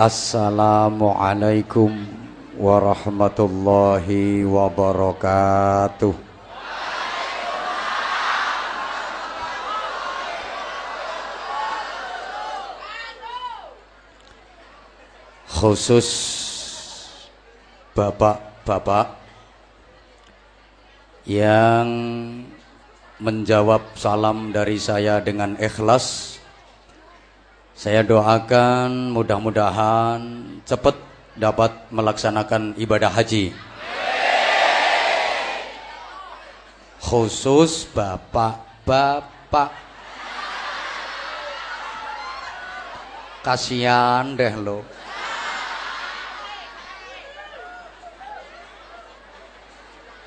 Assalamualaikum warahmatullahi wabarakatuh. Khusus bapak-bapak yang menjawab salam dari saya dengan ikhlas saya doakan mudah-mudahan cepat dapat melaksanakan ibadah haji. Khusus bapak-bapak. Kasihan deh lo.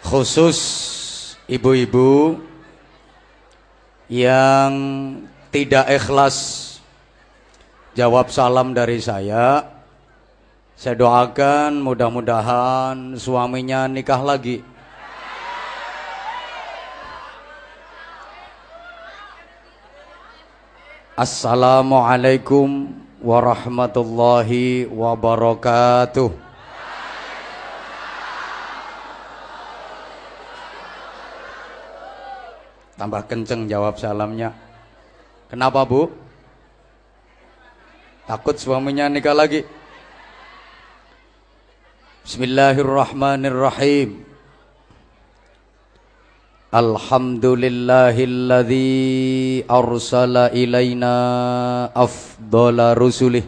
Khusus ibu-ibu yang tidak ikhlas jawab salam dari saya. Saya doakan mudah-mudahan suaminya nikah lagi. Assalamualaikum warahmatullahi wabarakatuh. Tambah kenceng jawab salamnya. Kenapa bu? Takut suaminya nikah lagi. Bismillahirrahmanirrahim. Alhamdulillahilladzi arsala ilaina afdala rusulih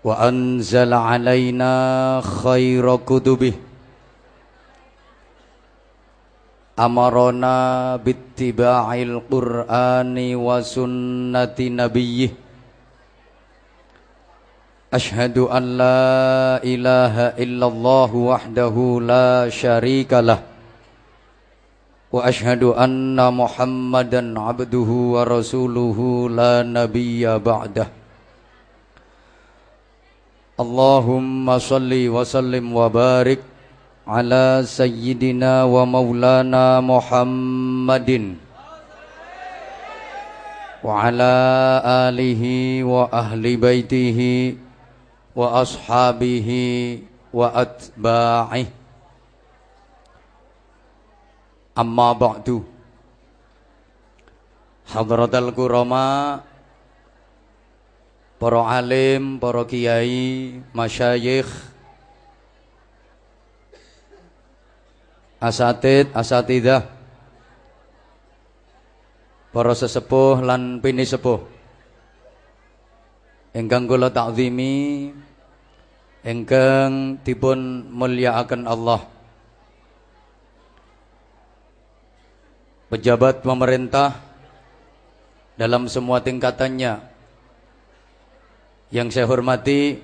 wa anzala alaina khaira kutubih amarona bittiba'il qur'ani wa sunnati nabiyyih Ashhadu an la ilaha illallah wahdahu la syarika lah wa ashhadu anna muhammadan abduhu wa rasuluhu la nabiyya ba'dah Allahumma salli على سيدنا ومولانا محمد وعلى آله وأهل بيته وأصحابه وأتباعه أما بعد حضرة الكرماء para alim, para kiai, masyayikh, asatid asatidah. Para sesepuh lan pini sepuh. Ingkang kula takzimi ingkang dipun mulyakaken Allah. Pejabat pemerintah dalam semua tingkatannya. Yang saya hormati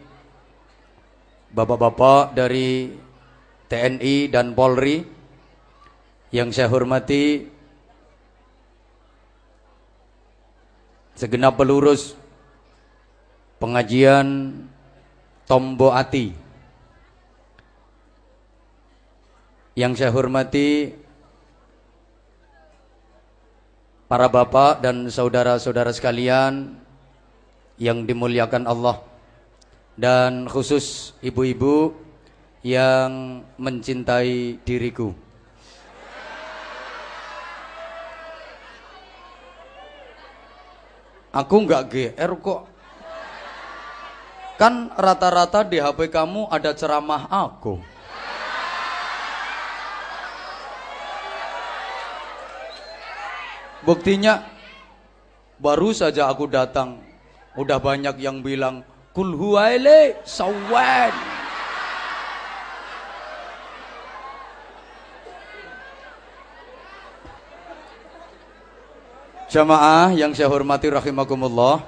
bapak-bapak dari TNI dan Polri yang saya hormati segenap pelurus pengajian Tombo Ati yang saya hormati para bapak dan saudara-saudara sekalian yang dimuliakan Allah dan khusus ibu-ibu yang mencintai diriku. Aku nggak GR kok. Kan rata-rata di HP kamu ada ceramah aku. Buktinya baru saja aku datang udah banyak yang bilang kul huwaile sawan. Jamaah yang saya hormati rahimakumullah.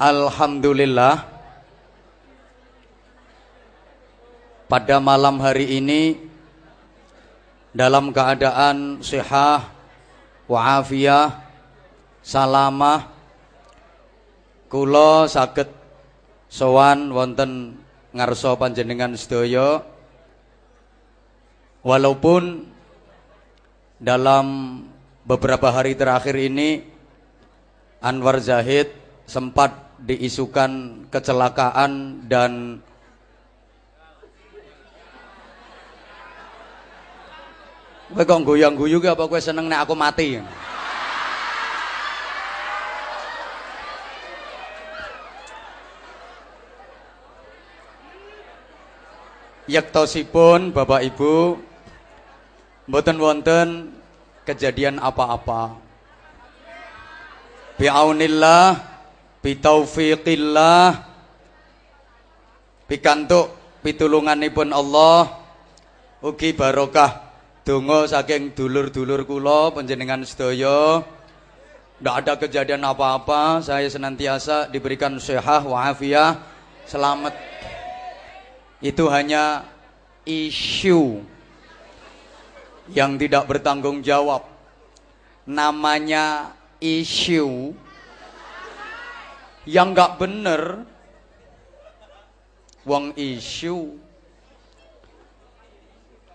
Alhamdulillah pada malam hari ini dalam keadaan sehat wa'afiyah salamah kula saged sowan wonten ngarsa panjenengan sedaya walaupun dalam beberapa hari terakhir ini Anwar Zahid sempat diisukan kecelakaan dan Kowe kok goyang-guyu ki apa kowe seneng nek aku mati? Yektosipun Bapak Ibu mboten wonten kejadian apa-apa. Bi'aunillah, bitaufiqillah, pikantuk pitulunganipun Allah, ugi barokah Donga saking dulur-dulur kula panjenengan sedaya tidak ada kejadian apa-apa, saya senantiasa diberikan sehat wa'afiyah, selamat. Itu hanya isu yang tidak bertanggung jawab. Namanya isu yang nggak bener. Wong isu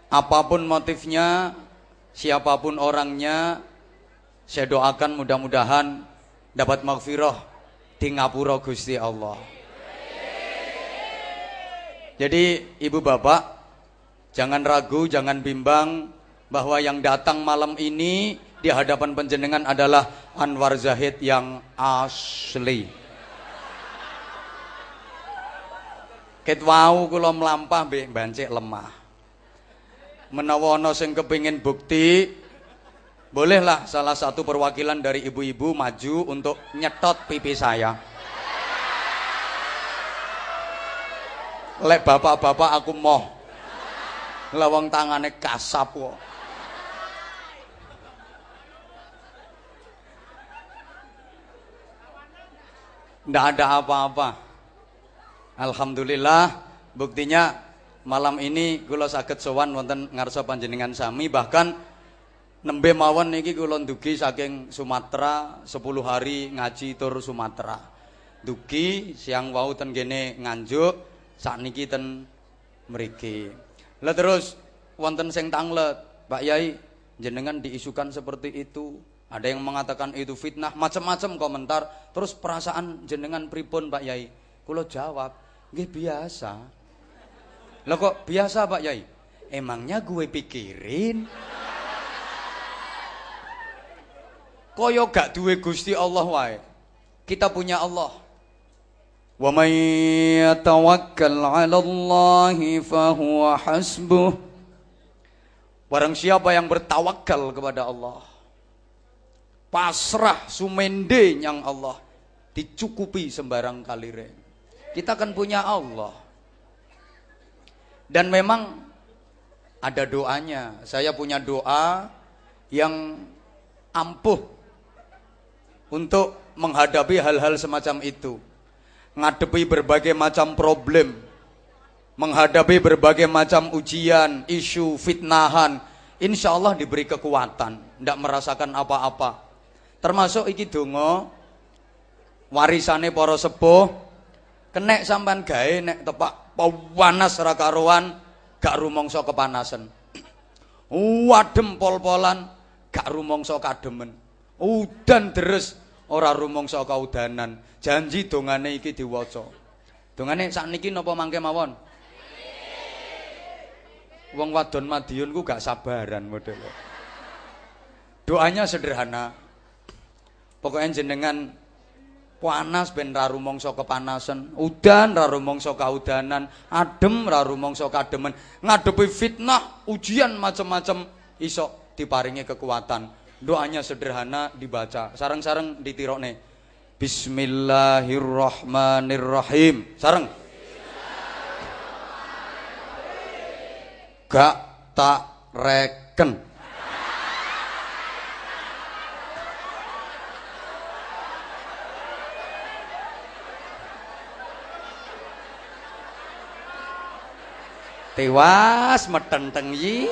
apa pun motifnya, siapa pun orangnya, saya doakan mudah-mudahan dapat maghfirah di ngapura Gusti Allah. Jadi ibu bapak, jangan ragu, jangan bimbang bahwa yang datang malam ini di hadapan penjenengan adalah Anwar Zahid yang asli. Ket wau kula melampah mbek bancik lemah. Menawa ana sing kepingin bukti bolehlah salah satu perwakilan dari ibu-ibu maju untuk nyetot pipi saya. Lek bapak-bapak aku moh lawang tangane kasap kok ndak ada apa-apa Alhamdulillah buktinya malam ini kula saged sowan wonten ngarsa panjenengan sami bahkan nembe mawon niki kula dugi saking Sumatera 10 hari ngaji tur Sumatera. Dugi siang wau ten kene nganjuk sakniki ten mriki. Lah terus wonten sing tanglet, Pak Yai jenengan diisukan seperti itu. Ada yang mengatakan itu fitnah, macam-macam komentar. Terus perasaan jenengan pripun Pak Yai? Kulo jawab, nggih biasa. Lah kok biasa Pak Yai? Emangnya gue pikirin? Koyo gak duwe Gusti Allah wae. Kita punya Allah. Wa may yatawakkal 'ala Allah fa huwa hasbuh. Barang siapa yang bertawakal kepada Allah, pasrah sumende yang Allah, dicukupi sembarang kalire. Kita kan punya Allah. Dan memang ada doanya. Saya punya doa yang ampuh untuk menghadapi hal-hal semacam itu. Ngadepi berbagai macam problem, menghadapi berbagai macam ujian, isu, fitnahan, insya Allah diberi kekuatan, tidak merasakan apa-apa. Termasuk iki dongo, warisane para sepuh, kenek sampan gawe nek tepak panas ra karuan gak rumangsa kepanasan wadem pol-polan gak rumangsa kademen. Udan deres ora rumangsa kaudanan. Janji dongane iki diwaca. Dongane sakniki napa mangke mawon? Wong wadon Madiun ku gak sabaran model doanya sederhana pokoknya jenengan panas ben ra rumangsa kepanasan, udan ra rumangsa kaudanan, adem ra rumangsa kademen, ngadepi fitnah, ujian macam-macam iso diparingi kekuatan. Doanya sederhana dibaca, sarang-sarang ditirokne. Bismillahirrahmanirrahim. Sarang. Gak tak reken. Tewas metenteng yi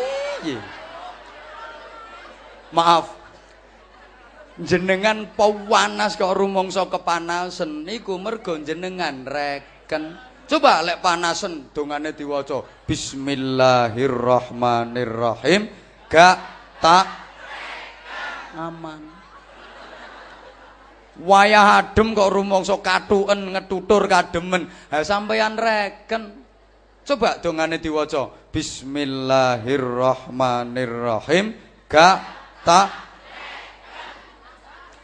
maaf. Jenengan pawanas kok rumangsa kepanasan niku mergo jenengan reken. Coba lek panasen dongane diwaca bismillahirrahmanirrahim. Gak tak aman. Wayah adem kok rumangsa katuken ngetutur kademen. Ha sampeyan reken. Coba dongane diwaca. Bismillahirrahmanirrahim. Gak tak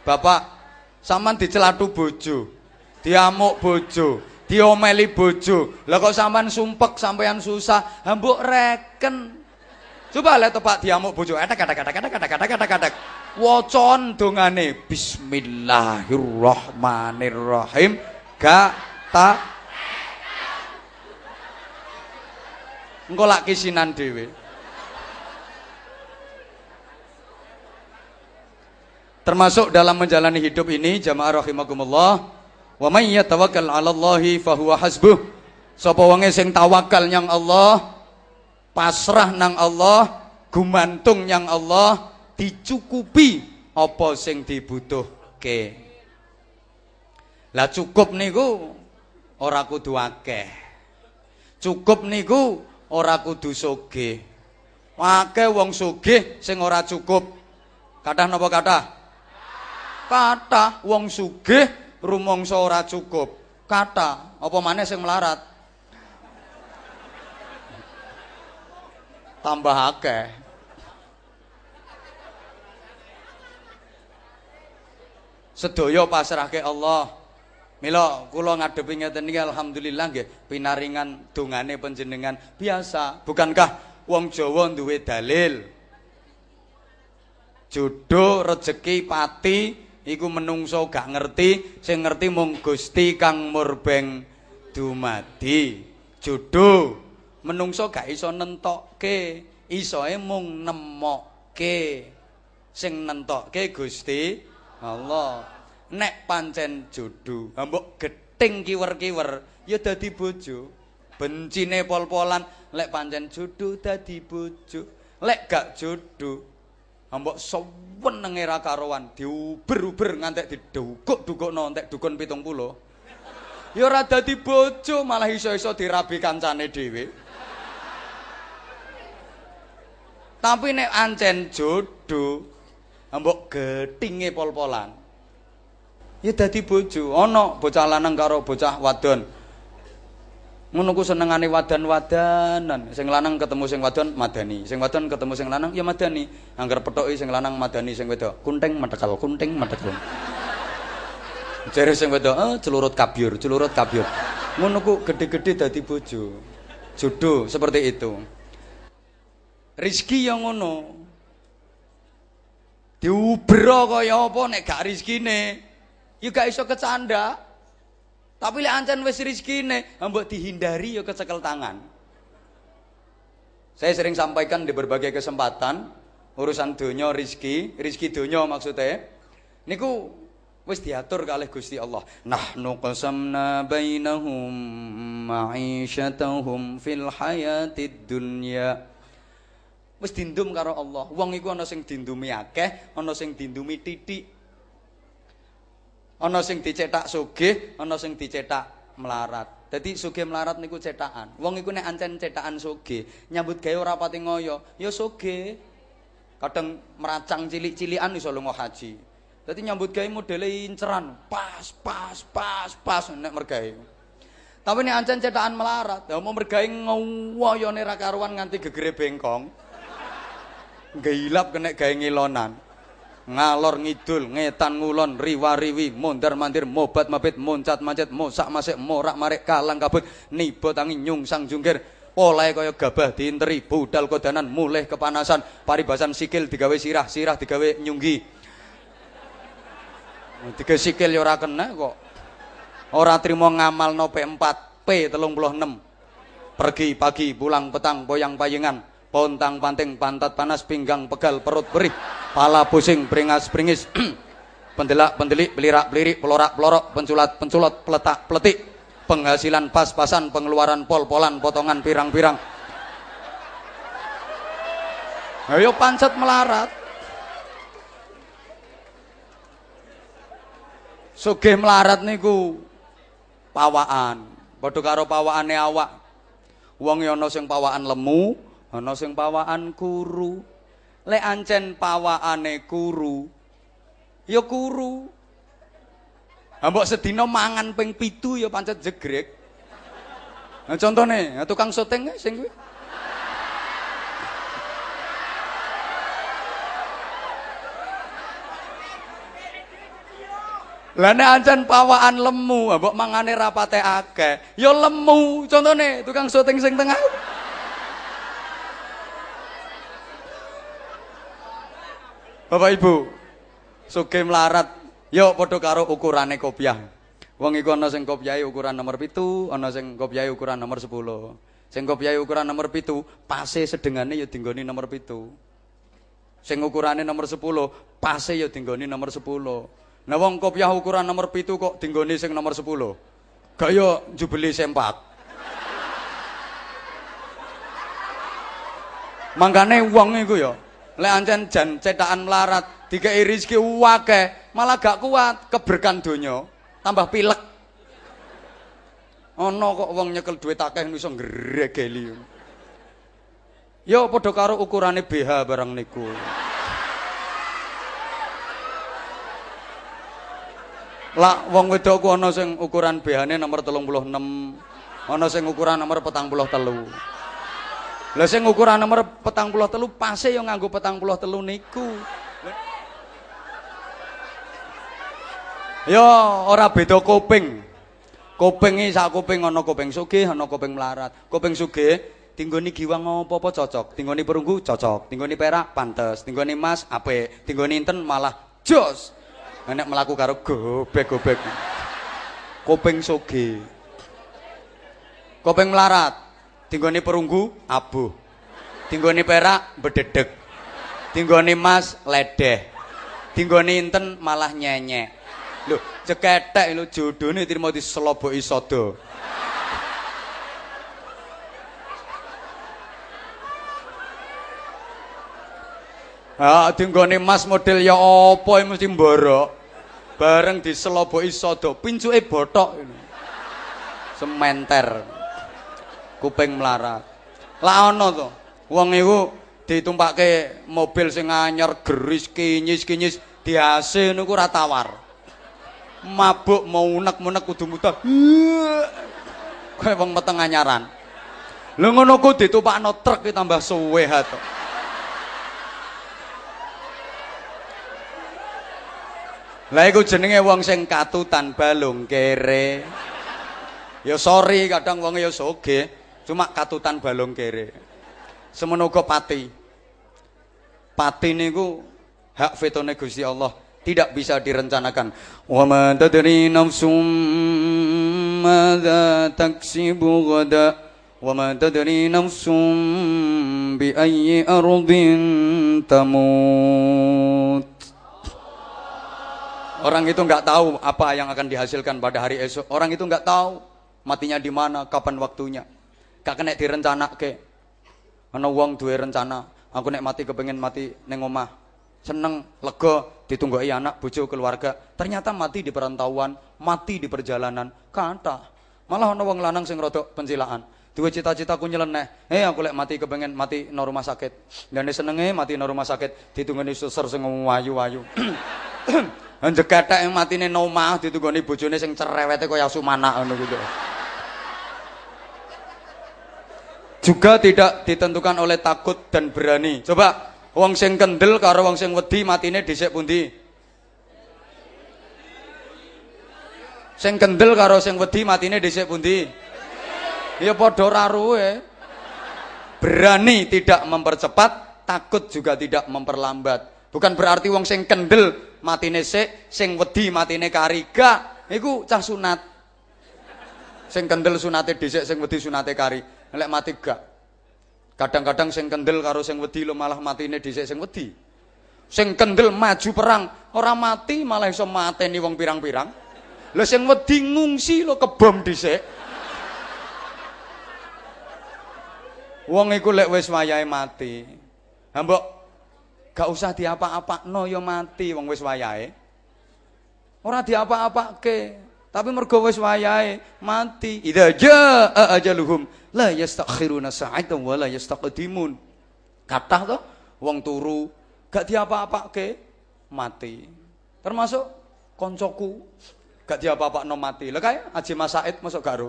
Bapak sampean dicelatu bojo, diamuk bojo, diomeli bojo. Lah kok sampean sumpek sampean susah, hambuk reken. Coba lihat Pak diamuk bojo. Etek etek etek etek etek etek etek. Wocon dongane Bismillahirrahmanirrahim. Gak tak Engko lak kisinan dhewe. Termasuk dalam menjalani hidup ini jamaah rahimakumullah, wa may yatawakkal 'ala Allahi fahuwa hasbuh. Sapa wonge sing tawakal nyang Allah, pasrah nang Allah, gumantung nyang Allah, dicukupi apa sing dibutuhke. Lah cukup niku ora kudu akeh. Cukup niku ora kudu sugih. Akeh wong sugih sing ora cukup. Kathah napa kathah? Kathah wong sugih rumangsa ora cukup. Kathah, apa maneh sing melarat? Tambah akeh. Sedaya pasrahke Allah. Mila kula ngadepi ngeten iki alhamdulillah nggih pinaringan dongane panjenengan biasa. Bukankah wong Jawa duwe dalil? Jodoh, rezeki, pati iku menungso gak ngerti, sing ngerti mung Gusti kang murbeng dumadi. Jodoh menungso gak iso nentokke, isoe mung nemokke. Sing nentokke Gusti Allah. Nek pancen jodoh mbok geting kiwer-kiwer ya dadi bojo. Bencine pol-polan lek pancen jodoh dadi bojo. Lek gak jodoh mbok sewenenge ra karuan diuber-uber ngantek didukuk-dukukno entek dukun 70 ya ora dadi bojo malah iso-iso dirabi kancane dhewe. Tapi nek ancen jodoh mbok getinge pol-polan ya dadi bojo. Ana bocah lanang karo bocah wadon. Ngono ku senengane wadan-wadanan. Sing lanang ketemu sing wadon madani. Sing wadon ketemu sing lanang ya madani. Angger pethoki sing lanang madani sing wedok. Kunting metekal kunting metekal jare sing wedok oh celurut kabyur celurut kabyur ngono ku gede-gede dadi bojo. Jodoh seperti itu. Rizki yang ngono. Diubro kaya apa nek gak rizkine ya gak iso kecanda. Tapi lek ancen wis rezekine, mbok dihindari ya kecekel tangan. Saya sering sampaikan di berbagai kesempatan urusan dunia rizki, rizki dunia maksudnya. Niku wis diatur kalih Gusti Allah. Nahnu qasamna bainahum ma'isyatahum fil hayatid dunya. Wis dindum karo Allah. Wong iku ana sing dindumi akeh, ana sing dindumi titik. Ana sing dicetak sugih, ana sing dicetak melarat. Dadi sugih melarat niku cetakan. Wong iku nek ancen cetakan sugih, nyambut gawe ora pati ngoyo, ya sugih. Kadang meracang cilik-cilikan iso lunga haji. Dadi nyambut gawe modele inceran, pas pas pas pas nek mergawe. Tapi nek ancen cetakan melarat, ya mau mergawe ngowoyone ra karuan nganti gegere bengkong. Gilap kena gawe ngilonan. Ngalor ngidul ngetan ngulon riwa-riwi mondar mandir mobat mabit moncat mancet mosak masik morak marik kalang kabut nibo tangi nyungsang jungkir. Polahe kaya gabah diinteri budal kodanan mulih kepanasan paribasan sikil digawe sirah sirah digawe nyunggi. Tiga sikil ya ora kena kok. Ora trimo ngamal no P4 P36 pergi pagi pulang petang boyang payengan pontang panting pantat panas pinggang pegal perut perih pala pusing beringas beringis pendelak pendelik belirak belirik pelorak pelorok penculat penculot peletak peletik. Penghasilan pas-pasan pengeluaran pol-polan potongan pirang-pirang. Ayo pancet melarat. Sugih melarat niku pawaan. Padha karo pawaane awak. Wong ana sing pawaan lemu ana sing pawaan kuru lek ancen pawakane kuru ya kuru Mbok sedina mangan ping pitu ya pancet jegrek. Nah contone, tukang syuting sing kuwi. Lah nek ancen pawaan lemu, mbok mangane rapate akeh, ya lemu. Contone tukang syuting sing tengah. Bapak Ibu, suge melarat, yo padha karo ukurane kopiah. Wong iku ana sing kopiahe ukuran nomor pitu, ana sing kopiahe ukuran nomor 10. Sing kopiahe ukuran nomor pitu, pase sedengane ya dinggoni nomor pitu. Sing ukurane nomor 10, pase ya dinggoni nomor 10. Nah wong kopiah ukuran nomor pitu kok dinggoni sing nomor 10. Gaya jubeli sempak. Mangkane wong iku ya lek ancen jan cetakan melarat, dikei rezeki akeh, malah gak kuat keberkan donya, tambah pilek. Ana kok wong nyekel duit akeh iso ngregeli. Yo padha karo ukurane BH barang niku. Lah wong wedok ku ana sing ukuran BH-ne nomor 36, ana sing ukuran nomor 43. Lah sing ukuran nomor 43 pase yo nganggo 43 niku. Yo ora beda kuping. Kuping iki sak kuping ana kuping sugih, ana kuping melarat. Kuping sugih tinggoni giwang apa-apa cocok, tinggoni perunggu cocok, tinggoni perak pantes, tinggoni emas apik, tinggoni inten malah jos. Nek melaku karo gobek-gobek. Kopeng soge. Kopeng melarat. Tinggone perunggu abuh. Tinggone perak bededek. Tinggone emas ledeh. Tinggone inten malah nyenyek. Lho, ceketek lho jodone trimo diseloboki sodo. Ah, dinggone Mas model ya apa mesti mborok. Bareng diseloboki sodo, pincuke botok ini. Sementer. Kuping melarat. Lah ana to. Wong iku ditumpake mobil sing anyar geris kinyis-kinyis diase niku ora tawar. Mabuk mau unek-unek kudu muter. Kayak wong meteng anyaran. Lha ngono ku ditumpakno truk tambah suwe. Lah iku jenenge wong sing katutan balung kere. Ya sorry kadang wong ya soge, cuma katutan balung kere. Semono uga pati. Pati niku hak vetone Gusti Allah, tidak bisa direncanakan. Wa ma tadri nafsum madza taksibu ghada wa ma tadri nafsum bi ayyi ardin tamut. Orang itu nggak tahu apa yang akan dihasilkan pada hari esok. Orang itu nggak tahu matinya di mana, kapan waktunya. Gak kena direncana ke. Ana wong duwe rencana, aku nek mati kepengen mati neng omah. Seneng, lega, ditunggu anak, bojo, keluarga. Ternyata mati di perantauan, mati di perjalanan. Kata, malah ana wong lanang sing rodok pencilaan. Dua cita-citaku nyeleneh. Eh aku lek mati kepengen mati no rumah sakit. Dan senenge mati no rumah sakit ditunggoni suster sing wayu-wayu. Njekethek matine nomah ditunggoni bojone sing cerewete kaya sumana ngono gitu. Juga tidak ditentukan oleh takut dan berani. Coba wong sing kendel karo wong sing wedi matine dhisik pundi? Sing kendel karo sing wedi matine dhisik pundi? Ya padha raruhe. Berani tidak mempercepat, takut juga tidak memperlambat. Bukan berarti wong sing kendel matine sik, sing wedi matine kari. Gak, iku cah sunat. Sing kendel sunate dhisik, sing wedi sunate kari. Nek mati gak. Kadang-kadang sing kendel karo sing wedi lo malah matine dhisik sing wedi. Sing kendel maju perang, ora mati malah iso mateni wong pirang-pirang. Lah sing wedi ngungsi lo kebom dhisik. Wong iku lek wis wayahe mati. Ha Gak usah diapa-apakno ya mati wong wis wayahe. Ora diapa-apake, tapi mergo wis wayahe mati. Idza jaa ajaluhum la yastakhiruna sa'atan wa la yastaqdimun. Kathah to wong turu gak diapa-apake mati. Termasuk koncoku Gak dia apa-apa no mati. Lah kae Haji Mas Said masuk gak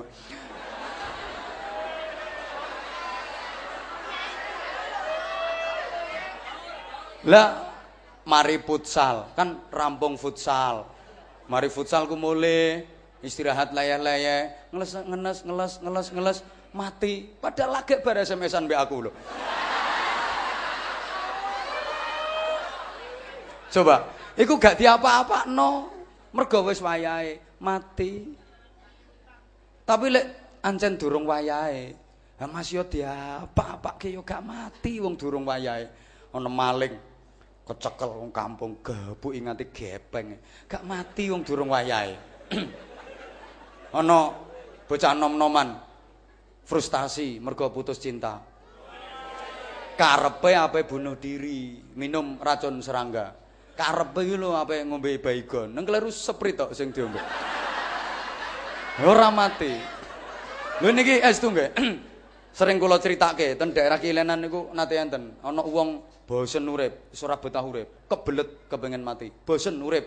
Lah mari futsal, kan rampung futsal. Mari futsal ku mulai istirahat layah-layah, ngeles ngeles ngeles ngeles ngeles mati. Padahal lagi bar SMS-an aku loh. Coba, iku gak diapa-apa no. Mergo wis wayahe mati. Tapi lek ancen durung wayahe, ha Mas yo diapa-apa ke yo gak mati wong durung wayahe. Ana maling kecekel wong kampung gebuk nganti gepeng gak mati wong durung wayahe ana bocah nom-noman. Frustasi mergo putus cinta. Karepe ape bunuh diri minum racun serangga. Karepe iki lho ape ngombe baygon nang kleru seprit tok sing diombe. Ora mati. Lho niki es nggih. Sering kula critake ten daerah Kilenan niku nate enten ana wong bosen urip, ora betah urip, kebelet kepengen mati. Bosen urip,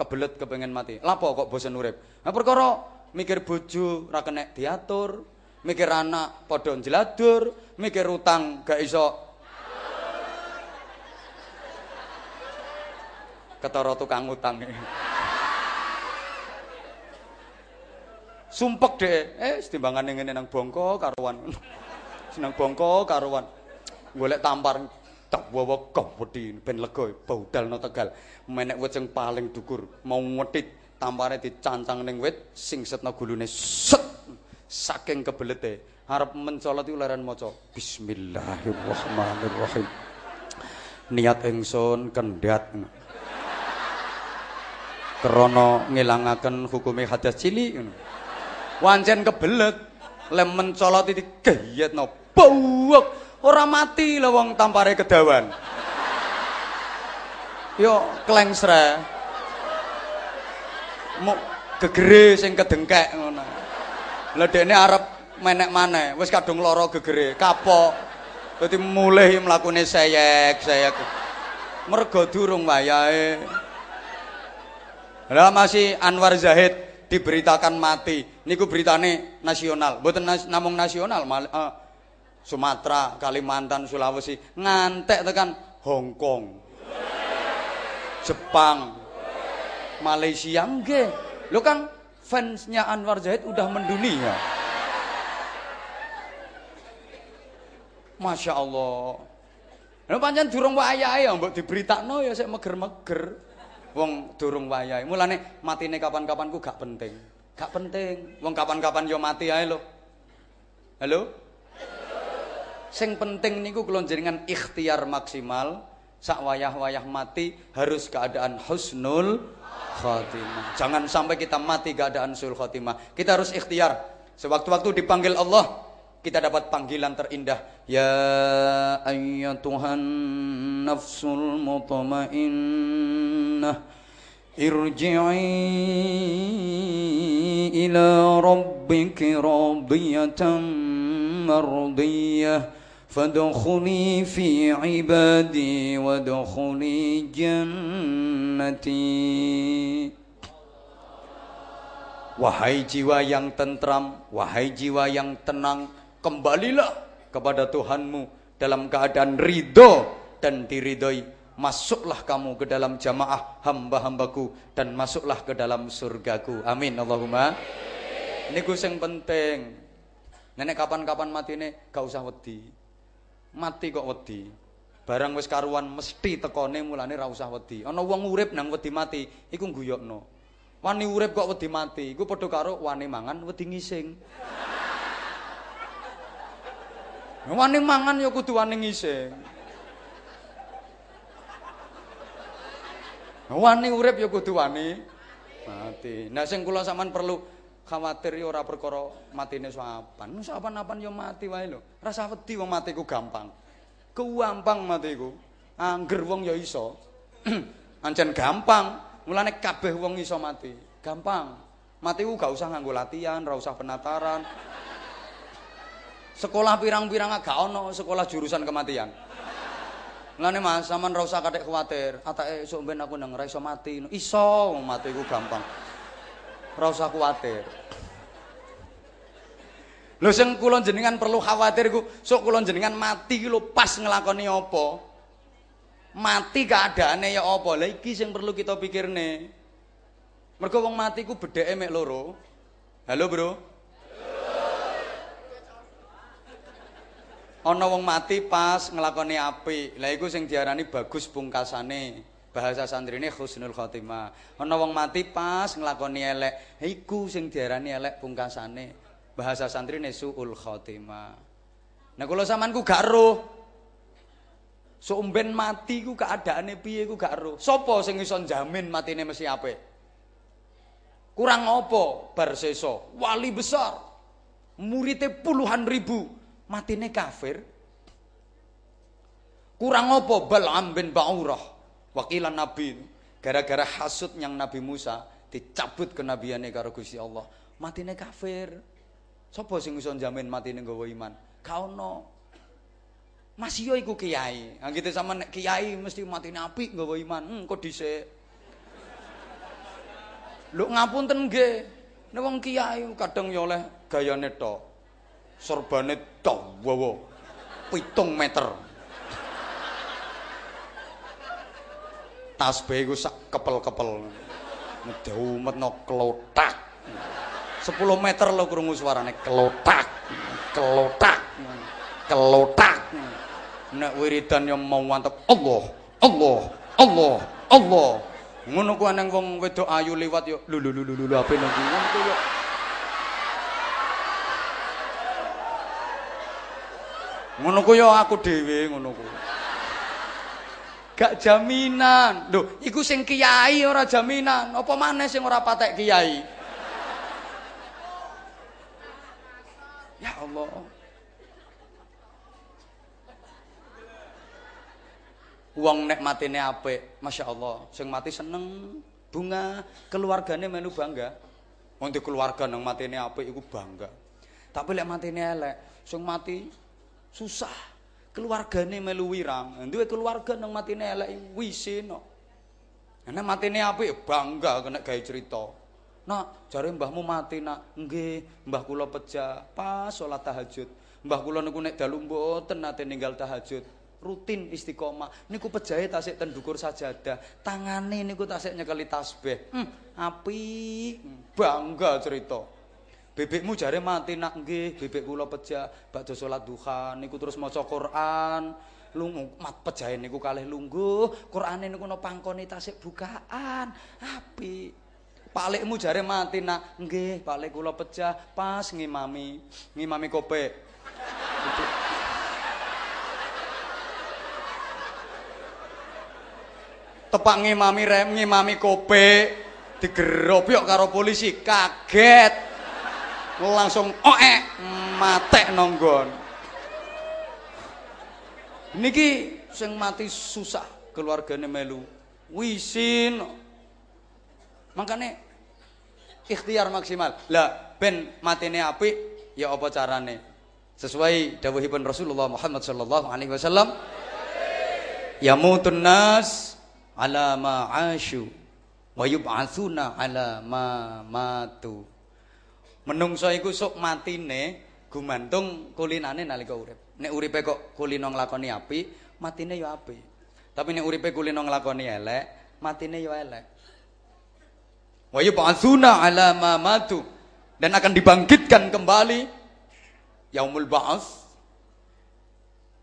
kebelet kepengen mati. Lapo kok bosen urip? Nah perkara mikir bojo ora kenek diatur, mikir anak padha njladur, mikir utang gak iso ketara tukang utang. Sumpek deh, eh setimbangane ngene nang bongko karuan. Senang bongko karuan. Golek tampar tak wawa wedi ben lega baudal no tegal menek sing paling dukur mau ngethit tampare dicancang ning wit sing setna gulune set saking kebelete arep mencolot iku laran maca bismillahirrahmanirrahim niat ingsun kendhat krana ngilangaken hukume hadas cilik wancen kebelet lem mencolot iki gayetno bawak Ora mati lho wong kedawan. Yo klengsre. Mu gegere sing kedengkek ngono. Lah dekne arep menek maneh, wis kadung lara gegere, kapok. Dadi mulih mlakune seyek-seyek. Mergo durung wayahe. Lah masih Anwar Zahid diberitakan mati. Niku beritane nasional, mboten nas, namung nasional, mal, uh, Sumatera, Kalimantan, Sulawesi, ngantek tekan Hong Kong. Jepang, Malaysia nggih. Lo kan fansnya Anwar Zahid udah mendunia. Masya Allah. Lha pancen durung wayahe ya mbok diberitakno ya sik meger-meger. Wong durung wayahe. Mulane matine kapan-kapan ku gak penting. Gak penting. Wong kapan-kapan yo mati ae lho. Halo? Sing penting niku kula jenengan ikhtiar maksimal sak wayah-wayah mati harus keadaan husnul khatimah. Jangan sampai kita mati keadaan sul khatimah. Kita harus ikhtiar. Sewaktu-waktu dipanggil Allah, kita dapat panggilan terindah. Ya ayyatuhan nafsul mutmainnah irji'i ila rabbiki radiyatan mardiyah فادخلي في عبادي وادخلي جنتي Wahai jiwa yang tentram, wahai jiwa yang tenang, kembalilah kepada Tuhanmu dalam keadaan ridho dan diridhoi. Masuklah kamu ke dalam jamaah hamba-hambaku dan masuklah ke dalam surgaku. Amin Allahumma. Ini yang penting. Nenek kapan-kapan mati ini gak usah wedi mati kok wedi. Barang wis karuan mesti tekone mulane ra usah wedi. Ana wong urip nang wedi mati, iku guyokno. Wani urip kok wedi mati, iku padha karo wani mangan wedi ngising. Wani mangan ya kudu wani ngising. Wani urip ya kudu wani mati. Nah sing kula sampean perlu khawatir ya ora perkara matine sapan. Sapan-apan ya mati wae lho. Rasa wedi wong mati ku gampang. Gampang mati ku. Angger wong ya iso. Ancen gampang. Mulane kabeh wong iso mati. Gampang. Mati ku gak usah nganggo latihan, ora usah penataran. Sekolah pirang-pirang agak ono sekolah jurusan kematian. Mulane Mas, sampean ora usah kathek kuwatir. Atake esuk ben aku nang ora iso mati. Iso, mati ku gampang. Ora usah kuwatir. Lho sing kula jenengan perlu khawatir iku sok kula jenengan mati ki lho pas nglakoni apa? Mati keadaane ya apa? Lah iki sing perlu kita pikirne. Mergo wong mati ku bedheke mek loro. Halo, Bro. Ana wong mati pas nglakoni apik. Lah iku sing diarani bagus pungkasane. Bahasa santrine husnul khotimah. Ana wong mati pas nglakoni elek. Iku sing diarani elek pungkasane. Bahasa santrine suul khotimah. Nah kula sampean ku gak roh. Sumben mati ku keadaane piye ku gak roh. Sopo sing iso jamin matine mesti apik? Kurang apa bar? Wali besar. Muridnya puluhan ribu. Matine kafir. Kurang apa Bal'am bin Ba'urah. Wakilan Nabi. Gara-gara hasut yang Nabi Musa. Dicabut kenabiannya karo Gusti Allah. Matine kafir. Sopo sing iso jamin matine nggawa iman? Kau no. Masih yo iku kiai. Nah, gitu sama nek kiai mesti matine apik nggawa iman. Hmm, kok dhisik. Lho ngapunten nggih. Nek wong kiai kadang ya oleh gayane tok. Serbane wawa. 7 meter. Tasbih iku sak kepel-kepel. Ngedaumetno klotak. 10 meter lo krungu suarane klotak. Klotak. Klotak. Nek wiridan yang mau mantep Allah, Allah, Allah, Allah. ngono ku aneng wong wedok ayu liwat yo lho ape nang ngono yo ngono ku yo aku dhewe ngono ku gak jaminan lho iku sing kiai ora jaminan apa maneh sing ora patek kiai ya Allah Wong nek matine apik, Masya Allah, sing mati seneng, bunga, keluargane melu bangga. Wong di keluarga nang matine apik iku bangga. Tapi lek matine elek, sing mati susah. Keluargane melu wirang. Duwe keluarga nang matine elek kok. Nek matine apik bangga kena gawe cerita. Nak, jare mbahmu mati nak. Nggih, mbah kula pejah pas salat tahajud. Mbah kula niku nek dalu mboten nate ninggal tahajud. rutin istiqomah niku pejahe tasik ten dhukur sajadah tangane niku tasik nyekeli tasbih hmm, api bangga cerita bebekmu jare mati nak nggih bebek kula pejah bakda salat duha niku terus maca Quran. Lungu mat pejahe niku kalih lungguh Qurane niku no pangkone tasik bukaan api. Palikmu jare mati nak nggih palik kula pejah pas ngimami ngimami kopek tepak ngimami rem ngimami kope digerobyok karo polisi kaget langsung oek matek nonggon. Niki sing mati susah keluargane melu. Wisin. Makanya ikhtiar maksimal. Lah ben matine apik ya apa carane? Sesuai dawuhipun Rasulullah Muhammad sallallahu alaihi wasallam yamutun nas ala ma asyu wa yub'atsuna ala ma matu. Menungso iku sok matine gumantung kulinane nalika urip. Nek uripe kok kulino nglakoni apik, matine ya apik. Tapi nek uripe kulino nglakoni elek, matine ya elek. Wa yub'atsuna ala ma matu dan akan dibangkitkan kembali yaumul ba'ats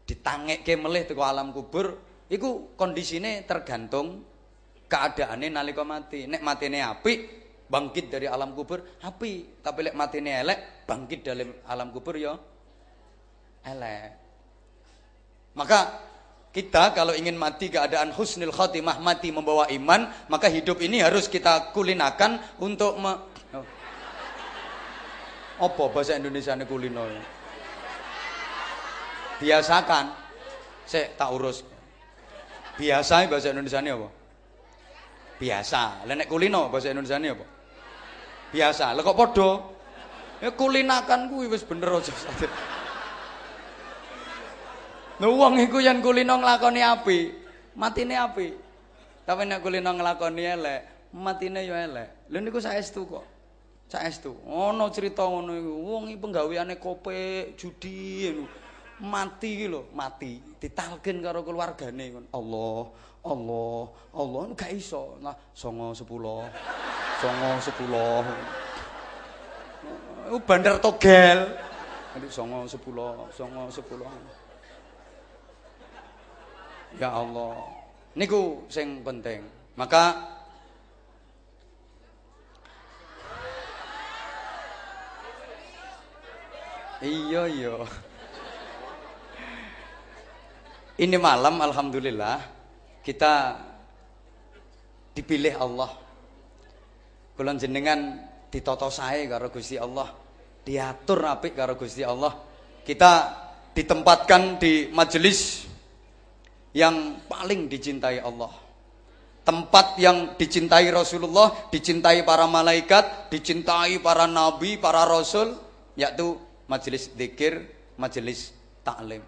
ditangekke melih teko alam kubur iku kondisine tergantung keadaane nalika mati. Nek matine apik, bangkit dari alam kubur apik, tapi lek matine elek, bangkit dari alam kubur ya elek. Maka kita kalau ingin mati keadaan husnul khotimah mati membawa iman, maka hidup ini harus kita kulinakan untuk me... oh. Apa bahasa Indonesia ini kulino? Biasakan. Saya tak urus. Biasa bahasa Indonesia ini apa? Biasa. Lenek kulino bahasa Indonesia ini apa? Biasa. Lah kok padha? Ya kulinakan kuwi wis bener aja. Nah wong iku yen kulino api, matine api. Tapi nek kulino nglakoni elek, matine ya elek. Lha niku saestu kok. Saestu, ana cerita ngono iku. Wong iki penggaweane kope judi mati iki lho, mati. Ditalken karo keluargane ngono. Allah, Allah, Allah gak iso. Nah, 9 10. 9 10. Iku bandar togel. Nanti 9 10, 9 10. Ya Allah. Niku sing penting. Maka Iya iya. Ini malam alhamdulillah kita dipilih Allah. Kulon jenengan ditoto sae karo Gusti Allah, diatur apik karo Gusti Allah. Kita ditempatkan di majelis yang paling dicintai Allah. Tempat yang dicintai Rasulullah, dicintai para malaikat, dicintai para nabi, para rasul, yaitu majelis zikir, majelis taklim.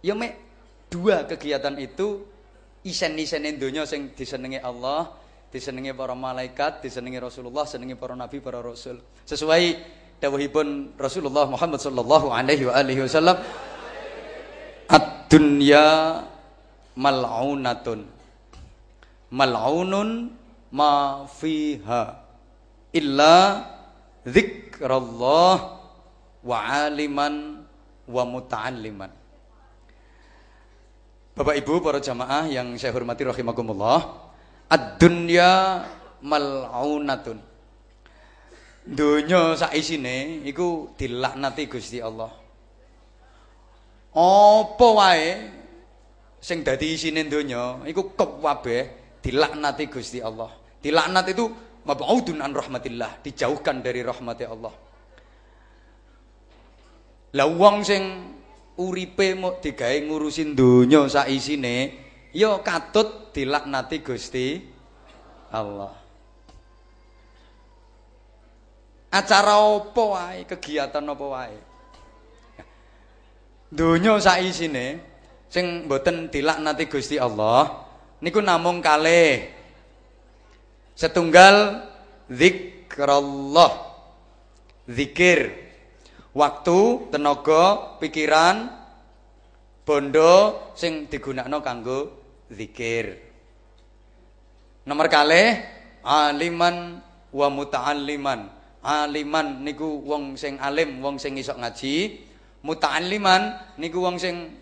Ya dua kegiatan itu isen-isen donya sing disenengi Allah, disenengi para malaikat, disenengi Rasulullah, senengi para nabi, para rasul. Sesuai dawuhipun Rasulullah Muhammad sallallahu alaihi wa alihi wasallam, "Ad-dunya mal'unatun." Mal'unun ma fiha illa zikrullah wa aliman wa muta'alliman. Bapak Ibu para jamaah yang saya hormati rahimakumullah, ad-dunya mal'unatun. Donya sak isine iku dilaknati Gusti Allah. Apa wae sing dadi isine donya iku kabeh dilaknati Gusti Allah. Dilaknat itu mab'udun an rahmatillah, dijauhkan dari rahmati Allah. Lah wong sing uripe mau digawe ngurusin donya sak isine, ya katut dilaknati Gusti Allah. Acara apa wae, kegiatan apa wae. Donya sak isine sing mboten dilaknati Gusti Allah niku namung kalih Setunggal zikrullah. Zikir. Waktu, tenaga, pikiran, bondo sing digunakno kanggo zikir. Nomor kalih aliman wa muta'alliman. Aliman niku wong sing alim, wong sing iso ngaji. Muta'alliman niku wong sing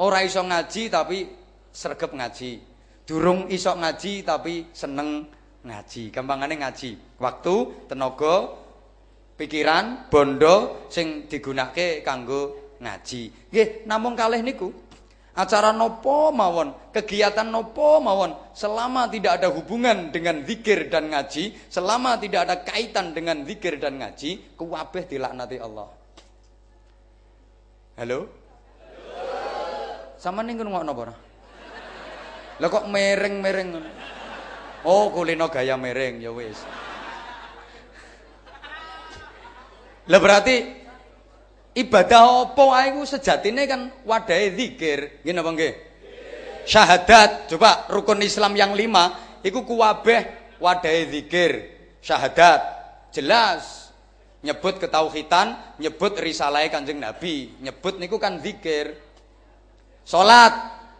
ora iso ngaji tapi sregep ngaji. Durung iso ngaji tapi seneng ngaji. Gampangane ngaji. Waktu, tenaga, pikiran, bondo sing digunakake kanggo ngaji. Nggih, namung kalih niku. Acara nopo mawon, kegiatan nopo mawon, selama tidak ada hubungan dengan zikir dan ngaji, selama tidak ada kaitan dengan zikir dan ngaji, kuwabeh dilaknati Allah. Halo? Halo. Sama ning ngono apa ora? Lah kok mereng-mereng? Oh, kulino gaya mereng ya wis. Lah berarti ibadah apa wae iku sejatine kan wadahe zikir. Nggih napa nggih? Syahadat, coba rukun Islam yang lima iku kuwabeh wadahe zikir. Syahadat jelas nyebut ketauhidan, nyebut risalah Kanjeng Nabi, nyebut niku kan zikir. Salat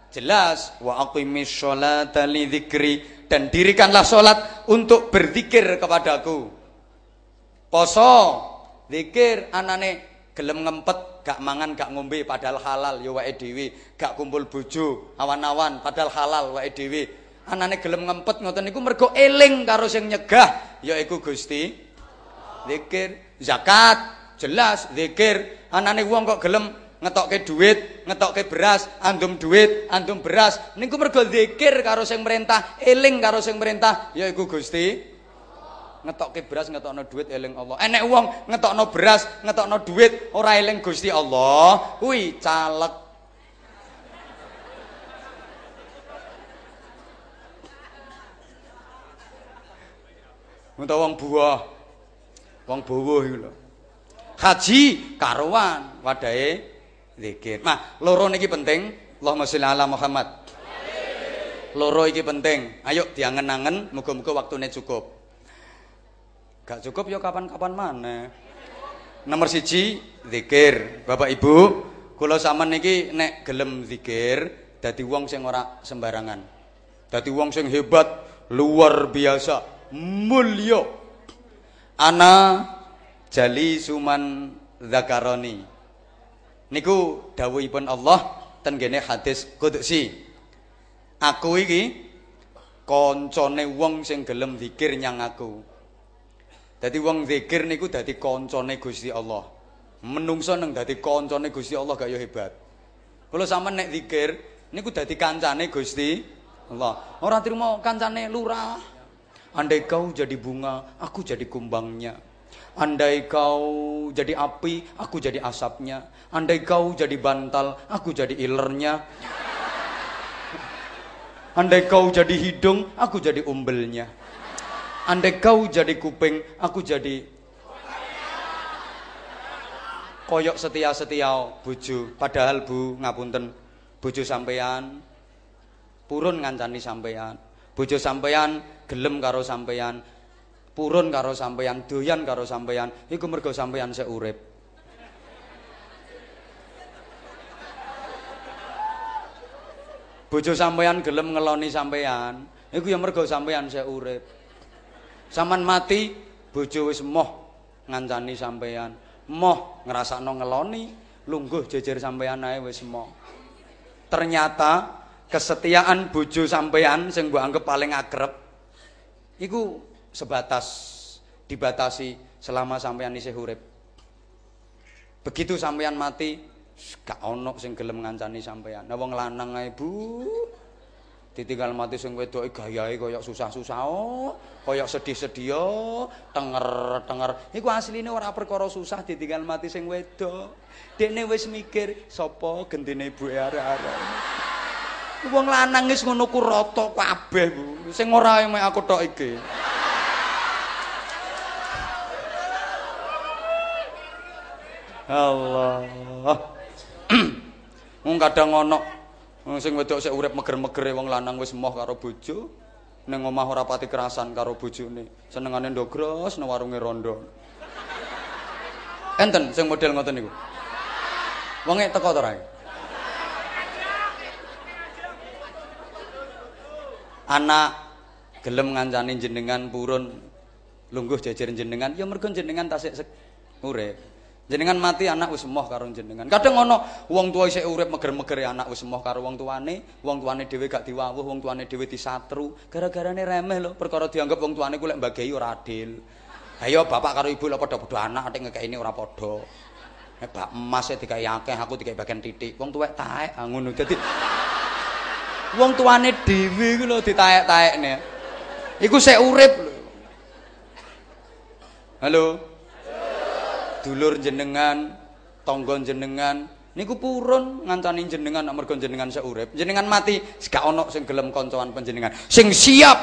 jelas wa aqimis sholata li dzikri dan dirikanlah sholat untuk berzikir kepadaku. Poso, zikir anane gelem ngempet, gak mangan, gak ngombe padahal halal ya wae dhewe, gak kumpul bojo awan-awan padahal halal wae dhewe. Anane gelem ngempet ngoten niku mergo eling karo sing nyegah yaiku Gusti. Zikir, zakat, jelas zikir. Anane wong kok gelem ngetokke duit, ngetokke beras, andum duit, andum beras. Niku mergo zikir karo sing merintah, eling karo sing merintah, yaiku Gusti. Ngetokke beras, ngetokno duit, eling Allah. Enek wong ngetokno beras, ngetokno duit, ora eling Gusti Allah, kuwi caleg. Utawa wong buah. Wong bowo iku lho. Haji karuan wadahe zikir. Nah, loro niki penting. Allahumma sholli ala Muhammad. Loro iki penting. Ayo diangen-angen, muga-muga waktune cukup. Gak cukup ya kapan-kapan mana. Nomor siji zikir. Bapak Ibu, kula sampean niki nek gelem zikir dadi wong sing ora sembarangan. Dadi wong sing hebat, luar biasa, mulya. Ana jali suman zakaroni. Niku dawuhipun Allah ten gene hadis kudusi. Aku iki koncone wong sing gelem zikir nyang aku. Dadi wong zikir niku dadi kancane Gusti Allah. Menungso nang dadi kancane Gusti Allah gak yo hebat. Kula sampean nek zikir niku dadi kancane Gusti Allah. Ora trimo kancane lurah. Andai kau jadi bunga, aku jadi kumbangnya. Andai kau jadi api, aku jadi asapnya. Andai kau jadi bantal, aku jadi ilernya. Andai kau jadi hidung, aku jadi umbelnya. Andai kau jadi kuping, aku jadi koyok setia-setia bojo. Padahal Bu, ngapunten, bojo sampean purun ngancani sampean. Bojo sampean gelem karo sampean, purun karo sampean, doyan karo sampean, iku mergo sampean sik urip. Bojo sampean gelem ngeloni sampean, iku ya mergo sampean sik urip. Saman mati bojo wis moh ngancani sampean, moh ngrasakno ngeloni, lungguh jejer sampean ae wis moh. Ternyata kesetiaan bojo sampean sing mbok anggap paling akrab iku sebatas dibatasi selama sampean isih urip. Begitu sampean mati, gak ono sing gelem ngancani sampean. Nah wong lanang ae, Bu, ditinggal mati sing wedoke gayahe kaya susah-susah oh, kaya sedih-sedih oh, tenger-tenger. Iku asline ora perkara susah ditinggal mati sing wedok. Dekne wis mikir sapa gendine ibuke arek-arek. Wong lanang wis ngono ku rata kabeh, Bu. Sing ora mek aku tok iki. Allah. Wong kadang ono Wong sing wedok sik urip meger-megere wong lanang wis moh karo bojo. Ning omah ora pati kerasan karo bojone. Senengane ndogros nang warunge rondo. Enten sing model ngoten niku. Wonge teko to rae. Anak gelem ngancani jenengan purun lungguh jejer jenengan ya mergo jenengan tasik urip. Jenengan mati anak wis emoh karo jenengan. Kadang ngono wong tuwa isih urip meger-meger anak wis emoh karo wong tuane, wong tuane dhewe gak diwawuh, wong tuane dhewe disatru. Gara-garane remeh lho, perkara dianggap wong tuane ku lek ora adil. Ayo bapak karo ibu lho padha-padha anak nek ngekeki ora padha. Nek bak emas e dikai akeh, aku dikai bagian titik. Wong tuwek taek ah, ngono. Dadi wong tuane dhewe ku lho ditaek-taekne. Iku sik urip lho. Halo. Dulur jenengan, tangga jenengan niku purun ngancani jenengan amarga jenengan seurip. Jenengan mati gak ana sing gelem kancoan panjenengan. Sing siap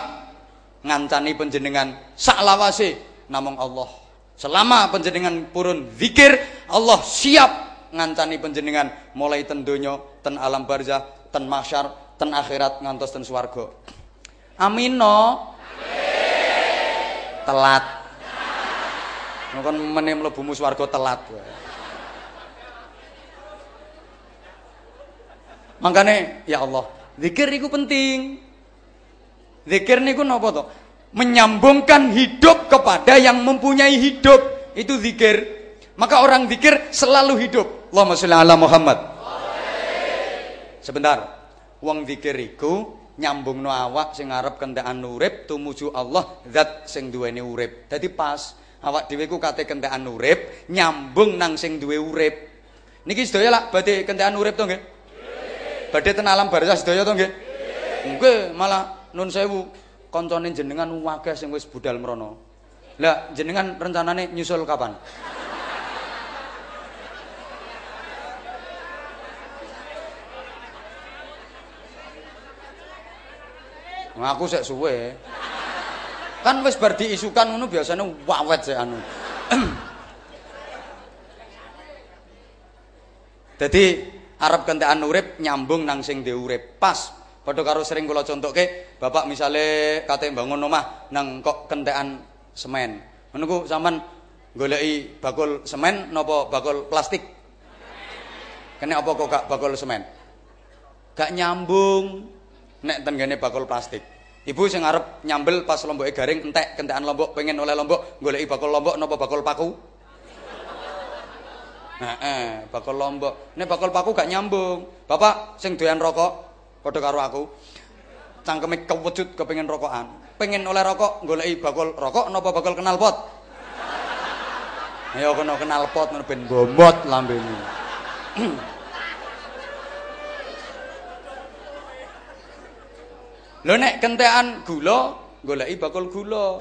ngancani panjenengan saklawase namung Allah. Selama panjenengan purun zikir, Allah siap ngancani panjenengan mulai ten ten alam barzah, ten mahsyar, ten akhirat ngantos ten swarga. Amin no. Amin. Telat. Mongkon meneh mlebu swarga telat. Makanya ya Allah, zikir itu penting. Zikir niku napa to? Menyambungkan hidup kepada yang mempunyai hidup. Itu zikir. Maka orang zikir selalu hidup. Allahumma sholli ala Muhammad. Sebentar. Wong zikir iku nyambungno awak sing arep kentekan urip tumuju Allah zat sing duweni urip. Dadi pas awak dhewe ku kate kentekan urip nyambung nang sing duwe urip. Niki sedaya lak badhe kentekan urip to nggih? Badhe ten alam barzah sedaya to nggih? Nggih malah nun sewu kancane jenengan akeh sing wis budal mrono. Lah jenengan rencanane nyusul kapan? Aku sek suwe. Kan wis bar diisukan ngono biasane wawet sik anu. Dadi arep kentekan urip nyambung nang sing dhe urip. Pas padha karo sering kula contohke, Bapak misale kate bangun omah nang kok kentekan semen. Ngono ku sampean goleki bakul semen napa bakul plastik? Kene apa kok gak bakul semen? Gak nyambung nek tenggene bakul plastik. Ibu sing arep nyambel pas lomboke garing entek kentekan lombok pengen oleh lombok goleki bakul lombok napa bakul paku? Heeh, bakul lombok. Nek bakul paku gak nyambung. Bapak sing doyan rokok padha karo aku. Cangkeme kewujud kepengin rokokan. Pengen oleh rokok goleki bakul rokok napa bakul kenal pot? Ayo kena kenal pot ben bomot lambene. Lho nek kentekan gula goleki bakul gula.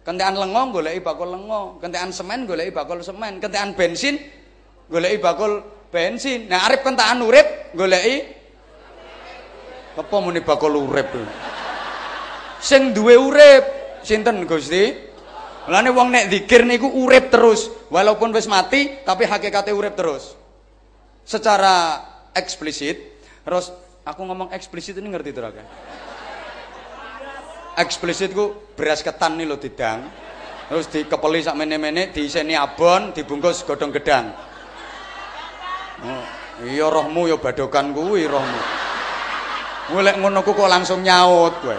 Kentekan lengo goleki bakul lengo, kentekan semen goleki bakul semen, kentekan bensin goleki bakul bensin. Nah arep kentekan urip goleki apa muni bakul urip? Sing duwe urip sinten Gusti? Mulane wong nek zikir niku urip terus, walaupun wis mati tapi hakikate urip terus. Secara eksplisit, terus aku ngomong eksplisit ini ngerti kan? Eksplisit ku beras ketan nih lo didang. Terus dikepeli sak mene-mene, diiseni abon, dibungkus godong gedang. Oh, iya rohmu ya badokan kuwi rohmu. Golek ngono kok langsung nyaut kowe.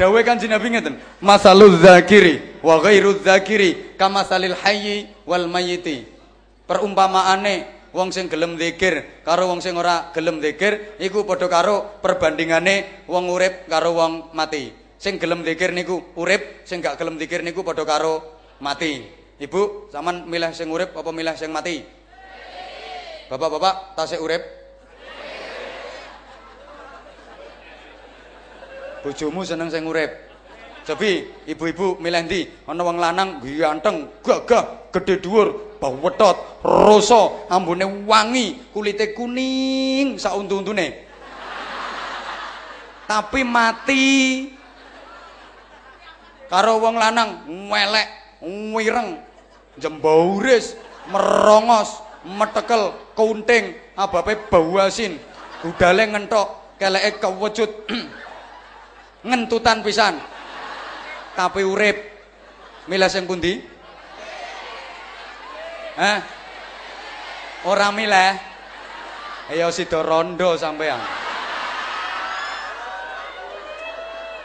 Dawe Kanjeng Nabi ngeten, masalul zakiri wa ghairu zakiri kamasalil hayyi wal mayyiti. Perumpamaane wong sing gelem zikir karo wong sing ora gelem zikir iku padha karo perbandingane wong urip karo wong mati. Sing gelem zikir niku urip, sing gak gelem zikir niku padha karo mati. Ibu, zaman milih sing urip apa milih sing mati? Bapak-bapak, tasik urip bojomu seneng sing urip. Tapi ibu-ibu milih ndi? Ana wong lanang ganteng, gagah, gede dhuwur, bau wetot, rasa, ambune wangi, kulite kuning sauntu-untune. Tapi mati karo wong lanang melek, wireng, jembauris, merongos, metekel, kunting, abape bau asin, budale ngentok, keleke kewujud. ngentutan pisan tapi urip milih sing pundi Hah? Ora milih. Ayo sida rondo sampean.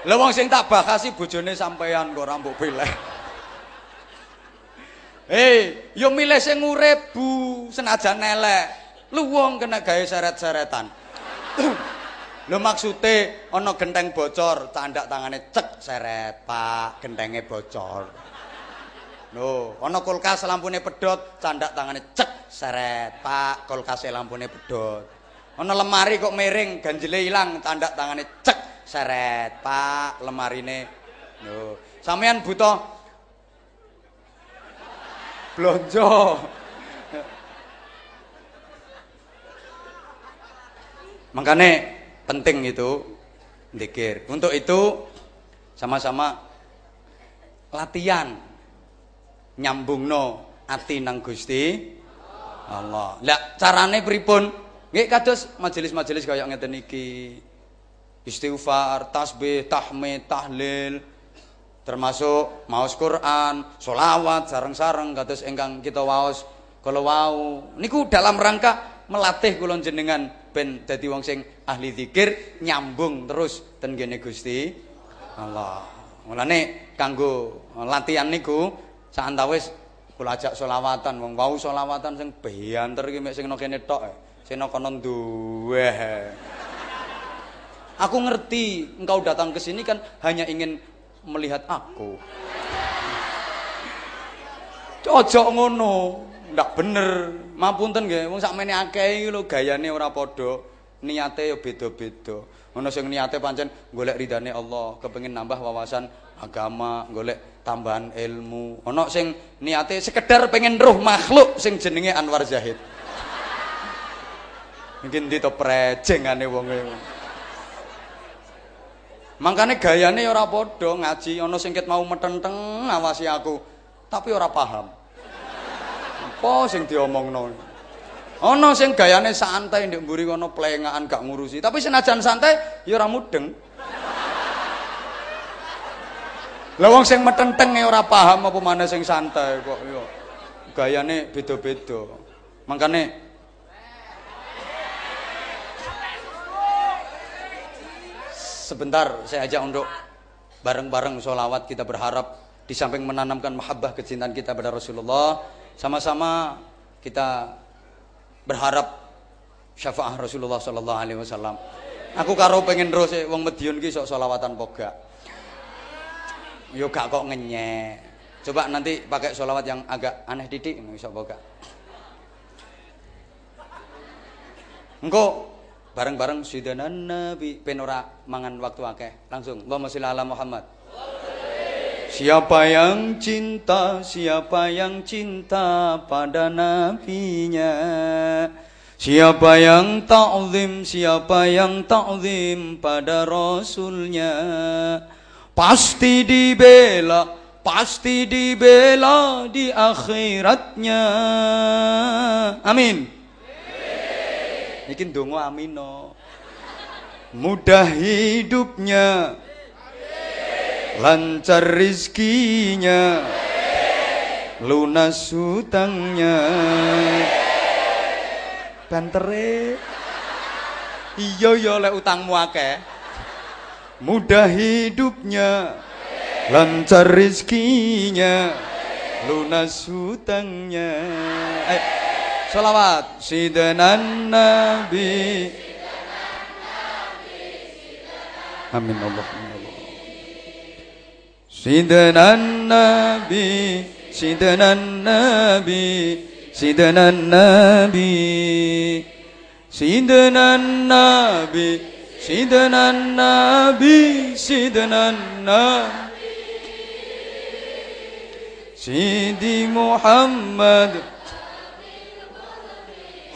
Lha wong sing tak bakasi bojone sampean kok ora mbok. Hei, yo milih sing urip, Bu, senajan elek. Lu wong kena gawe seret-seretan. Lho maksude ana genteng bocor, tandak tangane cek seret, Pak, gentenge bocor. Lho, ana kulkas lampune pedot, candak tangane cek seret, Pak, kulkase lampune pedot. Ana lemari kok miring, ganjile ilang, tandak tangane cek seret, Pak, lemarine. Lho, sampean butuh blonjo. Makane penting itu dikir. Untuk itu sama-sama latihan nyambung no ati nang Gusti Allah. Lah carane pripun? Nggih kados majelis-majelis kaya ngeten iki. Istighfar, tasbih, tahmid, tahlil, termasuk maos Quran, solawat sareng-sareng kados ingkang kita waos kalau wau niku dalam rangka melatih kula jenengan ben dadi wong sing ahli zikir nyambung terus ten Gusti Allah. Mulane kanggo latihan niku saantawis kula ajak selawatan wong wau selawatan sing beyanter iki mek sing kene tok. Sing nang kono duwe. Aku ngerti engkau datang ke sini kan hanya ingin melihat aku. Ojo ngono. ndak bener. Mapunten nggih, wong sakmene akeh iki lho gayane ora padha, niate ya beda-beda. Ana sing niate pancen golek ridane Allah, kepengin nambah wawasan agama, golek tambahan ilmu. Ana sing niate sekedar pengen roh makhluk sing jenenge Anwar Zahid. Mungkin ndi to prejengane wonge. Mangkane gayane ora padha ngaji, ana sing ket mau metenteng ngawasi aku, tapi ora paham. apa sing diomongno ana sing gayane santai ndek mburi kono plengaan gak ngurusi tapi senajan santai ya ora mudeng Lah wong sing metenteng e ora paham apa mana sing santai kok yo. Gayane beda-beda. Makane sebentar saya ajak untuk bareng-bareng sholawat kita berharap di samping menanamkan mahabbah kecintaan kita pada Rasulullah sama-sama kita berharap syafaah Rasulullah sallallahu alaihi wasallam. Aku karo pengen terus wong Madiun ki sok sholawatan poga. Yo gak kok ngenyek. Coba nanti pakai sholawat yang agak aneh didik iso boga. Engko bareng-bareng sidanan Nabi penora mangan waktu akeh. Langsung Allahumma sholli ala Muhammad. Siapa yang cinta, siapa yang cinta pada nabinya Siapa yang ta'zim, siapa yang ta'zim pada rasulnya Pasti dibela, pasti dibela di akhiratnya. Amin. Bikin dongo amino. Mudah hidupnya. Lancar rizkinya. Lunas hutangnya. Bantere. Iya ya lek utangmu akeh mudah hidupnya, lancar rizkinya, lunas hutangnya. Eh, salawat sidanan Nabi. Amin Allah. Sidanan Nabi, sidanan Nabi, sidanan Nabi, sidanan Nabi. سيدنا النبي سيدنا النبي سيدي محمد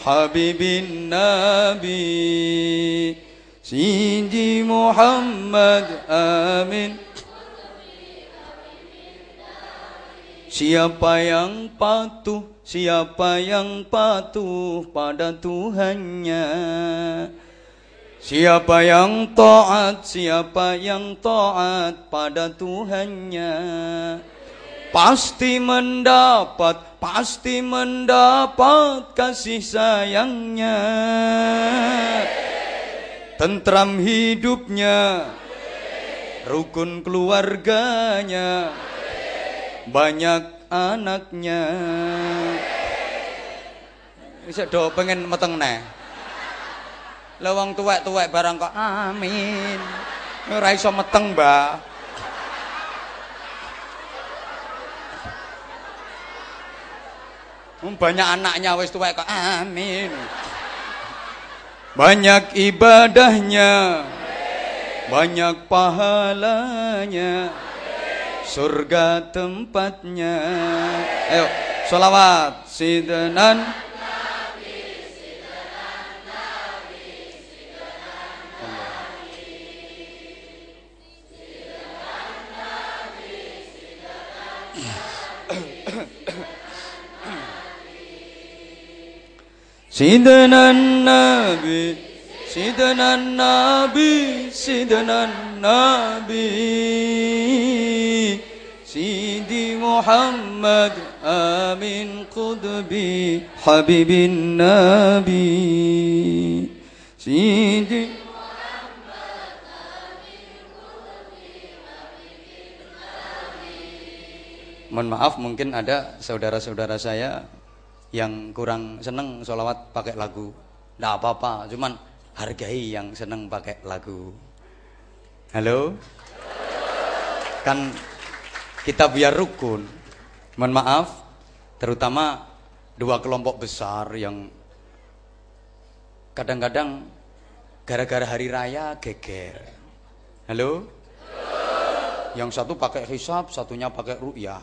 حبيب النبي سيدي محمد آمين Siapa yang patuh, siapa yang patuh pada Tuhannya Siapa yang taat, siapa yang taat pada Tuhannya. Pasti mendapat, pasti mendapat kasih sayangnya. Tentram hidupnya. Rukun keluarganya. Banyak anaknya. Bisa do pengen meteng nih Lewang tuwek-tuwek barang kok amin. Ora iso meteng, Mbak. Banyak anaknya wis tuwek kok amin. Banyak ibadahnya. Banyak pahalanya. Surga tempatnya. Ayo, solawat sidenan سيدنا النبي سيدنا النبي سيدنا النبي سيدي محمد آمين قطبي حبيب النبي سيدي Mohon maaf mungkin ada saudara-saudara saya yang kurang seneng sholawat pakai lagu. Tidak apa-apa cuman hargai yang seneng pakai lagu. Halo? Kan kita biar rukun. Mohon maaf terutama dua kelompok besar yang kadang-kadang gara-gara hari raya geger. Halo? Yang satu pakai hisab satunya pakai ru'yah.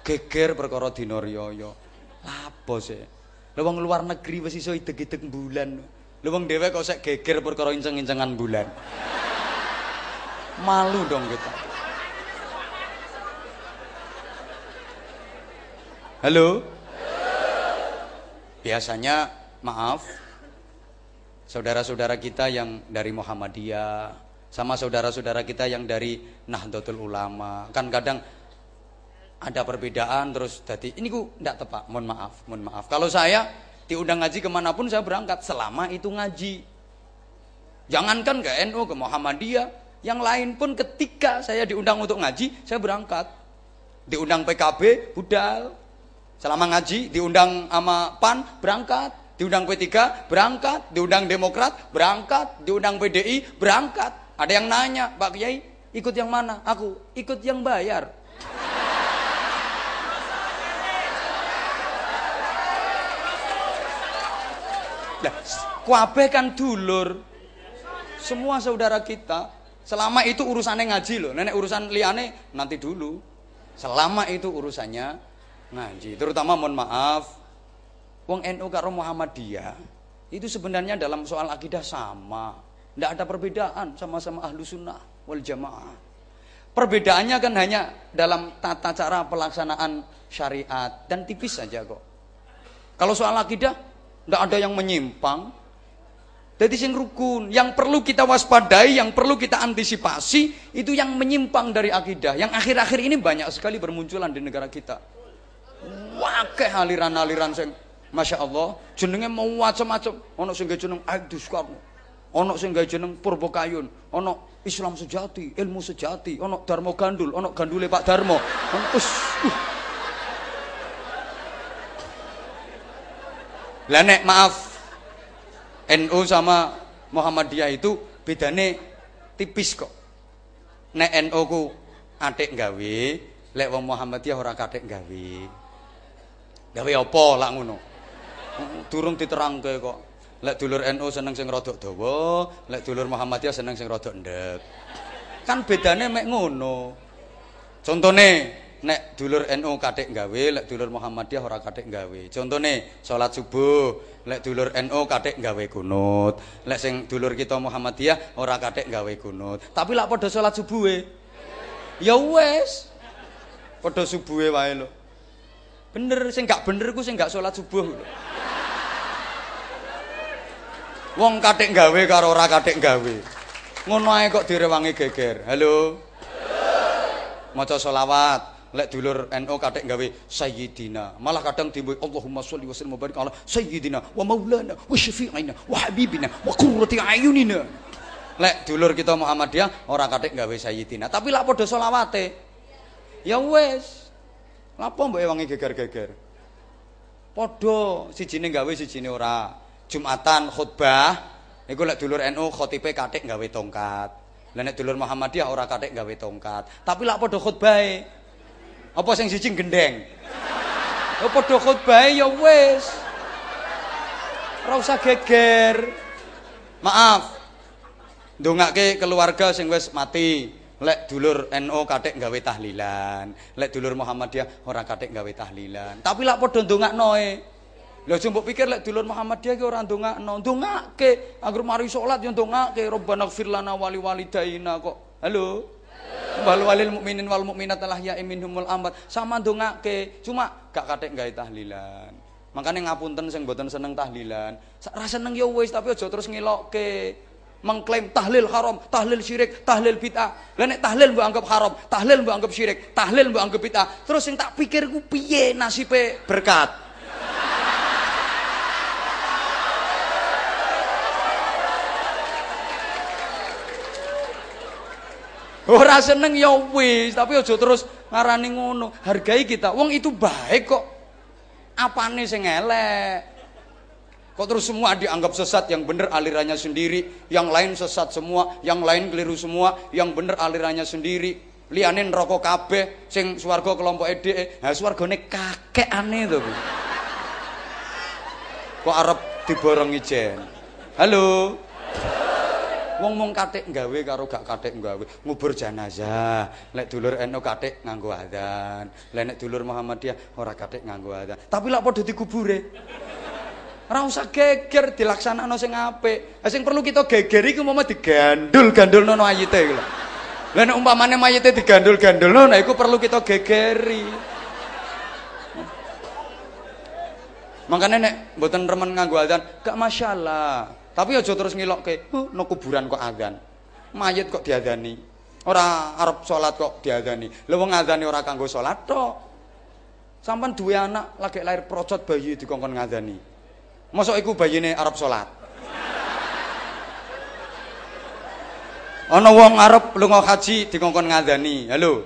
Geger perkara dinaryoyo apa sih? Lha wong luar negeri wis iso ideg-ideg bulan. Lha wong dhewe kok sek geger perkara inceng-incengan bulan. Malu dong kita. Halo? Biasanya maaf saudara-saudara kita yang dari Muhammadiyah, sama saudara-saudara kita yang dari Nahdlatul Ulama. Kan kadang ada perbedaan terus tadi ini ku tidak tepat, mohon maaf, mohon maaf. Kalau saya diundang ngaji ke mana pun saya berangkat selama itu ngaji. Jangankan ke NU, ke Muhammadiyah, yang lain pun ketika saya diundang untuk ngaji, saya berangkat. Diundang PKB, budal. Selama ngaji, diundang sama PAN, berangkat. Diundang P3, berangkat. Diundang Demokrat, berangkat. Diundang PDI, berangkat. Ada yang nanya, Pak Kiai, ikut yang mana? Aku, ikut yang bayar. Nah, kuabe kan dulur. Semua saudara kita. Selama itu urusannya ngaji loh. Nenek urusan liane nanti dulu. Selama itu urusannya ngaji. Terutama mohon maaf. Wong NU karo Muhammadiyah. Itu sebenarnya dalam soal akidah sama. Tidak ada perbedaan. Sama-sama ahlu sunnah wal jamaah. Perbedaannya kan hanya dalam tata cara pelaksanaan syariat. Dan tipis saja kok. Kalau soal akidah, tidak ada yang menyimpang. Jadi sing rukun, yang perlu kita waspadai, yang perlu kita antisipasi, itu yang menyimpang dari akidah. Yang akhir-akhir ini banyak sekali bermunculan di negara kita. Wakeh aliran-aliran sing Masya Allah, jenenge mau macam-macam. Ono sing jeneng Aidus Karno. Ono sing jeneng Purbokayun. Ono Islam sejati, ilmu sejati. Ono Darmo Gandul, ono Gandule Pak Darmo. Ono us, uh. Lah nek maaf NU sama Muhammadiyah itu bedane tipis kok. Nek NU ku atik gawe, lek wong Muhammadiyah ora katik gawe. Gawe apa lak ngono? Durung diterangke kok. Lek dulur NU seneng sing rodok dawa, lek dulur Muhammadiyah seneng sing rodok ndek. Kan bedane mek ngono. Contone nek dulur NU katik gawe, lek dulur Muhammadiyah ora katik gawe. Contone salat subuh, lek dulur NU katik gawe kunut. Lek sing dulur kita Muhammadiyah ora katik gawe kunut. Tapi lak padha salat subuhe. Ya wes. Padha subuhe wae lho. Bener sing gak bener ku sing gak salat subuh lho. Wong katik gawe karo ora katik gawe. Ngono ae kok direwangi geger. Halo. Maca selawat. Lek dulur NU katik gawe sayyidina. Malah kadang timbul Allahumma sholli wa sallim barik ala sayyidina wa maulana wa syafi'ina wa habibina wa qurrati ayunina. Lek dulur kita Muhammadiyah ora katik gawe sayyidina. Tapi lak padha selawate. Ya wis lapo mbok ewangi geger-geger padha sijine gawe sijine ora. Jumatan khutbah niku lek dulur NU khotibe katik gawe tongkat. Lah nek dulur Muhammadiyah ora katik gawe tongkat. Tapi lak padha khutbahe Apa sing siji gendeng? Ya padha khotbah ya wis. Ora usah geger. Maaf. Ndongake keluarga sing wis mati. Lek dulur NU katik gawe tahlilan, lek dulur Muhammadiyah ora katik gawe tahlilan. Tapi lak padha ndongaknoe. Lha mbok pikir lek dulur Muhammadiyah ki ora ndongakno, ndongake. Angger mari salat ya ndongake Rabbana ighfir lana wali walidaina kok. Halo. Wal walil mukminin wal mukminat lah ya minhumul ambat sama ndongake cuma gak katik gawe tahlilan makanya ngapunten sing mboten seneng tahlilan ra seneng ya wis tapi aja terus ngelokke mengklaim tahlil haram, tahlil syirik, tahlil bid'ah. Lah nek tahlil mbok anggap haram, tahlil mbok anggap syirik, tahlil mbok anggap bid'ah. Terus sing tak pikir ku piye nasibe berkat? Ora seneng ya wis, tapi aja terus ngarani ngono. Hargai kita. Wong itu baik kok. Apane sing elek? Kok terus semua dianggap sesat, yang bener alirannya sendiri, yang lain sesat semua, yang lain keliru semua, yang bener alirannya sendiri. Liyane neraka kabeh, sing swarga kelompok ede, ha swargane kakek aneh to. Kok arep diborongi jen. Halo. Wong mung katik nggawe karo gak katik nggawe. Ngubur jenazah. Lek dulur NU katik nganggo adzan. Lek nek dulur Muhammadiyah ora katik nganggo adzan. Tapi lak padha dikubure. Ora usah geger dilaksanakno sing apik. Sing perlu kita geger iku umpama digandul-gandulno mayite iku lho. Lah nek umpamane mayite digandul-gandulno nah iku perlu kita gegeri. Makanya nek mboten remen nganggo adzan, gak masalah. Tapi aja terus ngilokke, "Oh, no kuburan kok adzan." mayit kok diadani. Ora arep salat kok diadani. Lha wong ngadani ora kanggo salat tok. Sampan duwe anak lagi lahir procot bayi dikongkon ngadani. Mosok iku bayine arep salat. Ana wong arep lunga haji dikongkon ngandani. Halo.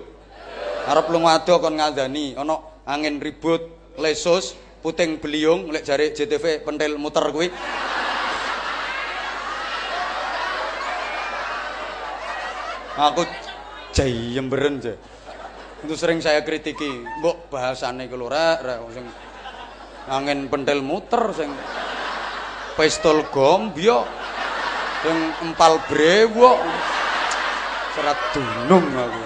Arep lunga ado kon ngandani. Ana angin ribut, lesus, puting beliung lek jare JTV pentil muter kuwi. Aku jayemberen je. Itu sering saya kritiki. Mbok bahasane ku lho rek, sing angin pentil muter sing pistol gombyo sing empal brewok serat dunung aku.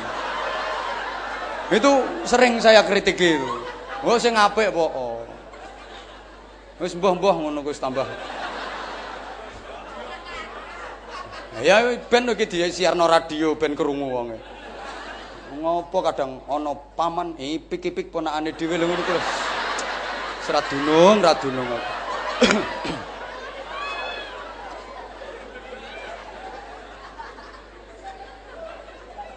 Itu sering saya kritiki itu. Oh sing apik po. Oh. Wis mbah-mbah ngono wis tambah. Ya ben iki disiarno radio ben krungu wonge. Ngopo kadang ana paman ipik-ipik ponakane dhewe lho ngono kuwi. Serat dunung, ra dunung.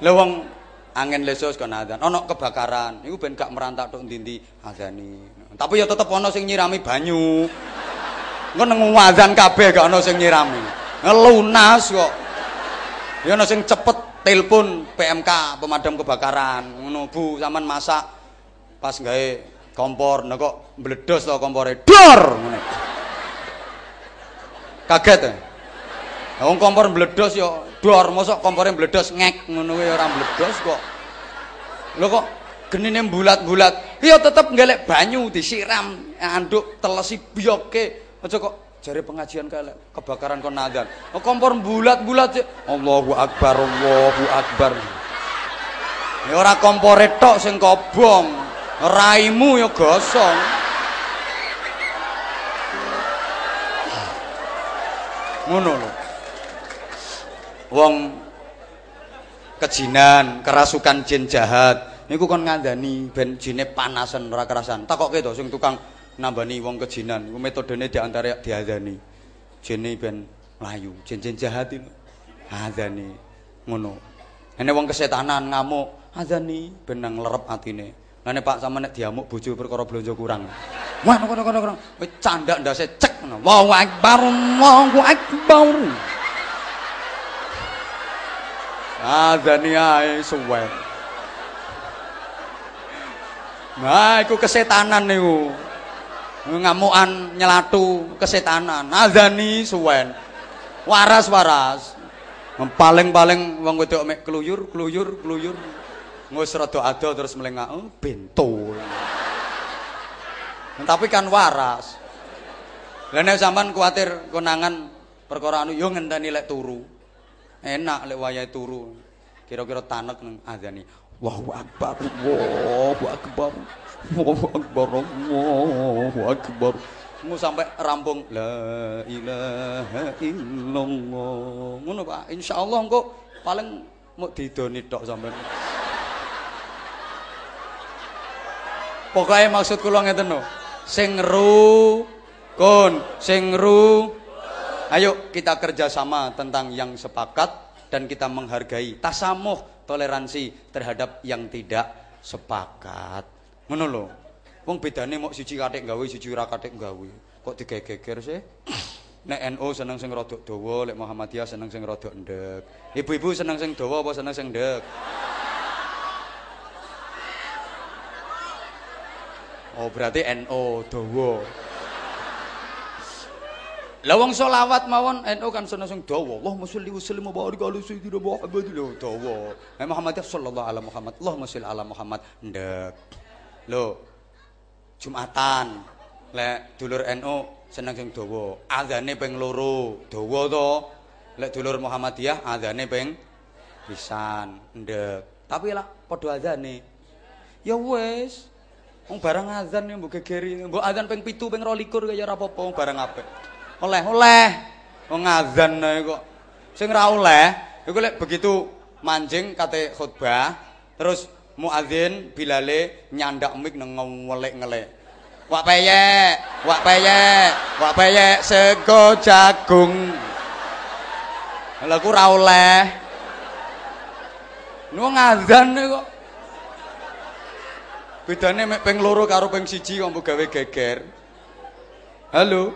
Lha wong angin lesus kon adzan, ana kebakaran, iku ben gak merantak tok ndi-ndi azani. Tapi ya tetep ana sing nyirami banyu. Engko nang adzan kabeh gak ana sing nyirami. Ngelunas kok. Ya ana sing cepet telepon PMK pemadam kebakaran. Ngono Bu, sampean masak pas gawe kompor, nek kok mbledos to kompore. Dor. Kaget ya? Wong kompor mbledos ya dor, mosok kompore mbledos ngek ngono kuwi ora mbledos kok. Lho kok genine bulat-bulat. Ya tetep ngelek banyu disiram anduk telesi biyoke. Aja kok jare pengajian kelek kebakaran kon nadzan. Oh, kompor bulat-bulat Allahu akbar, Allahu akbar. Ya ora kompore tok sing kobong. Raimu ya gosong. Ngono lho. wong kejinan, kerasukan jin jahat. Niku kon ngandani ben jine panasan ora kerasan. Takoke to sing tukang nambani wong kejinan. Iku metodene di antara diadani. Jine ben mlayu, jin-jin jahat itu. Adani ngono. Ene wong kesetanan ngamuk, adani ben nang lerep atine. Lah Pak sama nek diamuk bojo perkara blonjo kurang. Wah, kono-kono. Wis candak ndase cek ngono. Allahu akbar, Allahu akbar. Adani ae suwe. Nah, iku kesetanan niku. Ngamukan nyelatu kesetanan. Adani suwen. Waras-waras. Paling-paling wong wedok mek kluyur, kluyur, kluyur. Ngus rada ado terus melengak, oh, bento. Tapi kan waras. Lah nek sampean kuwatir konangan perkara anu yo ngenteni lek turu. enak lek wayahe turu kira-kira tanek nang azani Allahu akbar Allahu akbar Allahu akbar. Allahu akbar mu sampai rampung la ilaha illallah. Ngono Pak. Insyaallah engko paling mau didoni tok sampean. Pokoknya maksud kula ngeten no. Sing ru kun, sing ru. Ayo kita kerjasama tentang yang sepakat dan kita menghargai tasamuh toleransi terhadap yang tidak sepakat. Ngono lho. Wong bedane mok siji kathik gawe, siji ora kathik gawe. Kok digegeger sih? Nek NU seneng sing rada dawa, lek Muhammadiyah seneng sing rada ndek. Ibu-ibu seneng sing dawa apa seneng sing ndek? Oh, berarti NU dawa. Lah wong selawat mawon NU kan seneng sing dawa. Allahumma sholli wa sallim wa barik ala sayyidina Muhammad lho dawa. Eh Muhammad sallallahu alaihi Muhammad. Allahumma sholli ala Muhammad ndek. Lho Jumatan lek dulur NU seneng sing dawa. Azane ping loro, dawa to. Lek dulur Muhammadiyah azane ping pisan ndek. Tapi lah padha azane. Ya wis. Wong barang azan mbok gegeri, mbok azan ping 7 ping 22 kaya ora apa-apa barang apik. oleh oleh wong ngadzan kok sing ora oleh iku lek begitu manjing kate khutbah terus muadzin bilale nyandak mik nang ngelek-ngelek wak peyek wak peyek wak peyek sego jagung lha ku Nu ngadzan kok. Bedane mek ping loro karo ping siji kok gawe geger. Halo.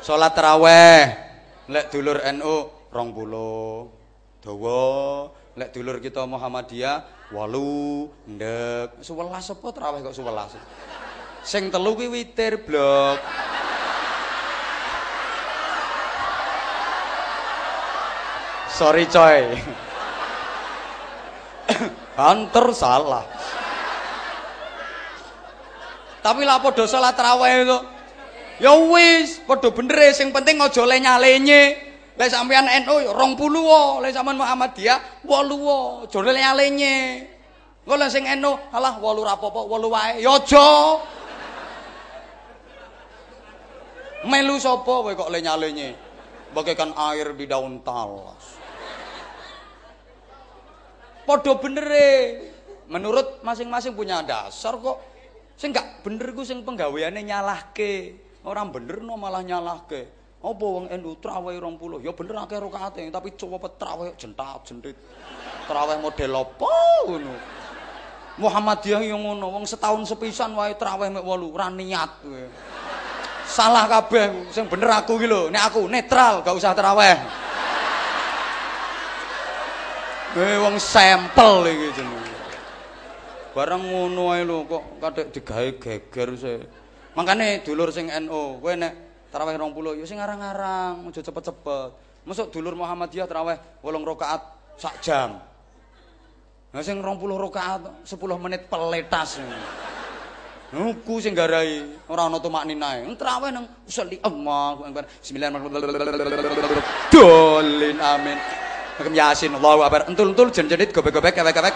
Salat tarawih. Lek dulur NU 20. Dawa. Lek dulur kita Muhammadiyah 8. Ndek. 11 apa tarawih kok 11? Sing telu kuwi witir blok. Sorry coy. Hunter salah. Tapi lah padha salat tarawih itu. Ya wis, padha bener sing penting aja le nyalenye. Lek sampean NU ya 20 wae, lek sampean Muhammadiyah 8 wae, aja le nyalenye. Engko lek sing NU alah 8 ra apa-apa, 8 wae. Ya. Melu sapa kowe kok le nyalenye? Bagaikan air di daun talas. Padha bener Menurut masing-masing punya dasar kok. Sing gak bener ku sing penggaweane nyalahke. Ora bener no malah nyalahke. Apa wong NU traweh 20? Ya bener akeh rakaate, tapi coba traweh jentat jentit. Traweh model apa ngono. Muhammadiyah yang ngono, wong setahun sepisan wae traweh mek 8, ora niat kowe. Salah kabeh, sing bener aku iki lho. Nek aku netral, gak usah traweh. Eh wong sampel iki jenenge. Barang ngono ae lho kok kadek digawe geger se. Makane dulur sing NU, kowe nek tarawih 20 ya sing ngarang-ngarang, aja cepet-cepet. Masuk dulur Muhammadiyah tarawih 8 rakaat sak jam. Nah sing 20 rakaat 10 menit peletas. Nuku sing garai ora ana tumakninae. Tarawih nang usolli Allah akbar. Bismillahirrahmanirrahim. Dolin amin. Hakim Yasin Allahu akbar. Entul-entul jen-jenit gobek-gobek kewek-kewek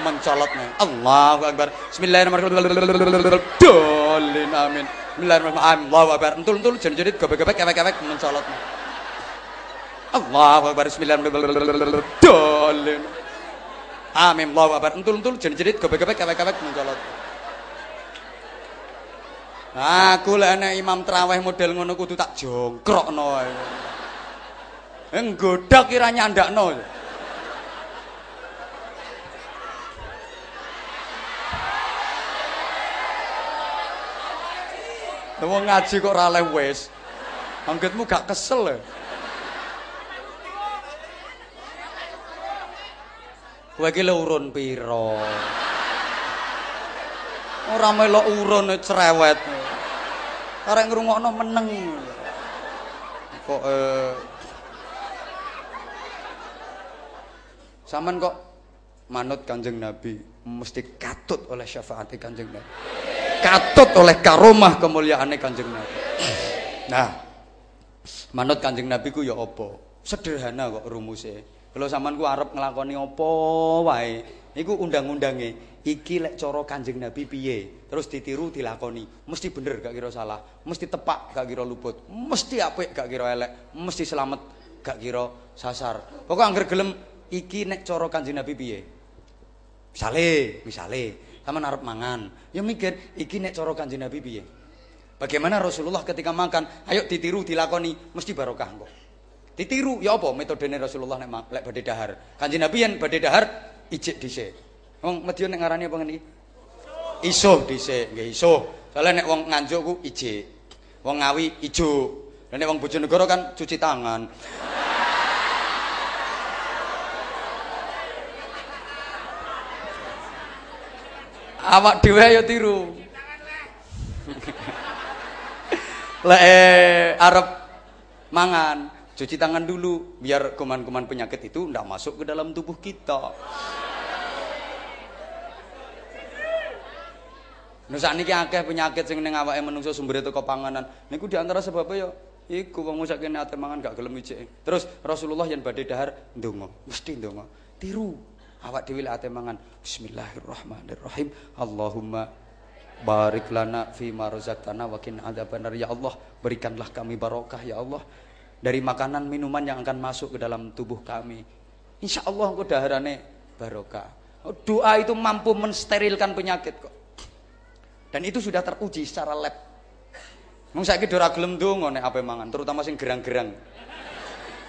mencolotnya. Allahu Akbar. Bismillahirrahmanirrahim. Dolin amin. Bismillahirrahmanirrahim. Allahu Akbar. Entul-entul jerit-jerit gobek-gobek kewek-kewek mencolotnya. Allahu Akbar. Bismillahirrahmanirrahim. Dolin. Amin. Allahu Akbar. Entul-entul jerit-jerit gobek-gobek kewek-kewek mencolot. Aku lek ana imam traweh model ngono kudu tak jongkrokno ae. Enggodak kira nyandakno. Wong ngaji kok ora oleh wis. Anggitmu gak kesel. Kowe iki urun pira? Ora melok urun cerewet. Arek ngrungokno meneng. Kok eh Saman kok manut Kanjeng Nabi mesti katut oleh syafaat Kanjeng Nabi katut oleh karomah kemuliaan Kanjeng Nabi. Nah, manut Kanjeng Nabi ku ya apa? Sederhana kok rumusnya. Kalau sampean ku arep nglakoni apa wae, iku undang-undange. Iki lek cara Kanjeng Nabi piye? Terus ditiru dilakoni. Mesti bener gak kira salah, mesti tepak gak kira luput, mesti apik gak kira elek, mesti selamat gak kira sasar. Pokok angger gelem iki nek cara Kanjeng Nabi piye? Misale, misale sama arep mangan. Ya mikir, iki nek cara Kanjeng Nabi piye? Bagaimana Rasulullah ketika makan, ayo ditiru, dilakoni, mesti barokah kok. Ditiru, ya apa metodene Rasulullah nek lek badhe dahar. Kanjeng Nabi yen badhe dahar ijik dhisik. Wong Madiun nek ngarani apa ngene? Isuh dhisik, nggih isuh. Soale nek wong nganjuk ku ijik. Wong ngawi ijo. Lah nek wong Bojonegoro kan cuci tangan. Awak dhewe ayo tiru lek eh, arep mangan cuci tangan dulu biar kuman-kuman penyakit itu ndak masuk ke dalam tubuh kita Nah saat ini akeh penyakit sing ning awake menungso sumber teko panganan. Niku di antara sebabnya ya iku wong sakjane ate mangan gak gelem ijik. Terus Rasulullah yang badhe dahar ndonga, mesti ndonga. Tiru awak dhewe lek ate mangan. Bismillahirrahmanirrahim. Allahumma barik lana fi ma razaqtana wa qina adzabannar. Ya Allah berikanlah kami barokah ya Allah. Dari makanan minuman yang akan masuk ke dalam tubuh kami. Insya Allah engko daharane barokah. Doa itu mampu mensterilkan penyakit kok. Dan itu sudah teruji secara lab. Wong saiki ora gelem ndonga nek ape mangan, terutama sing gerang-gerang.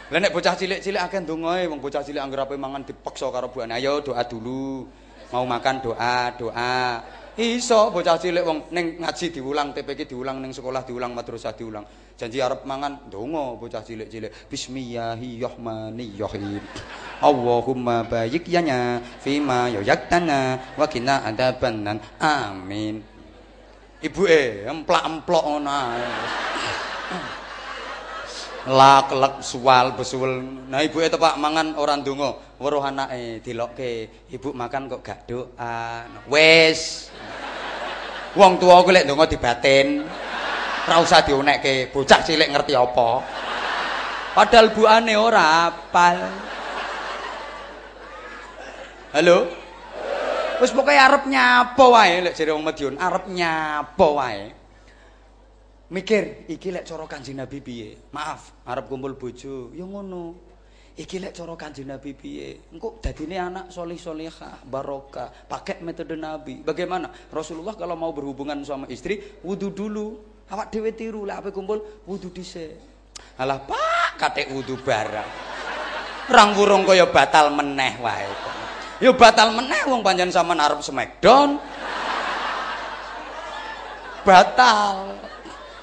Lah nek bocah cilik-cilik akeh ndongae wong bocah cilik anggere ape mangan dipaksa karo buane. Ayo doa dulu. Mau makan doa, doa. Iso bocah cilik wong ning ngaji diulang, TPK diulang ning sekolah diulang, madrasah diulang. Janji arep mangan ndonga bocah cilik-cilik. Bismillahirrahmanirrahim. Allahumma bayyik yana fima yaktana wa qina adzabannar. Amin. Ibuke emplak-emplok ngono lak lek suwal besul nah ibu itu pak mangan orang dungo weruh anake dilokke ibu makan kok gak doa wes. Wong tua aku lek dongo dibatin. Ora usah diunekke bocah cilik ngerti apa. Padahal bu ane ora apal. Halo? Wis pokoke arep nyapa wae lek jere wong Madiun arep wae mikir iki lek cara Kanjeng Nabi piye? Maaf, arep kumpul bojo, ya ngono. Iki lek cara Kanjeng Nabi piye? Engko dadine anak solih solihah, barokah, pakai metode Nabi. Bagaimana? Rasulullah kalau mau berhubungan sama istri, wudu dulu. Awak dhewe tiru lek ape kumpul wudu dhisik. Alah, Pak, katik wudu barang. Rang burung kaya batal meneh wae. Ya batal meneh wong panjen sampean arep smackdown. Batal.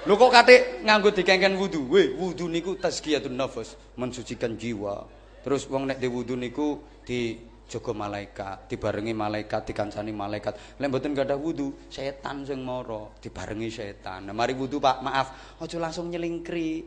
Lho kok kate nganggo dikengken wudu? Weh, wudu niku tazkiyatun nafas, mensucikan jiwa. Terus wong nek di wudu niku di jaga malaikat, dibarengi malaikat, dikancani malaikat. Lek mboten gadah wudu, setan sing mara, dibarengi setan. Nah, mari wudu Pak, maaf, aja langsung nyelingkri.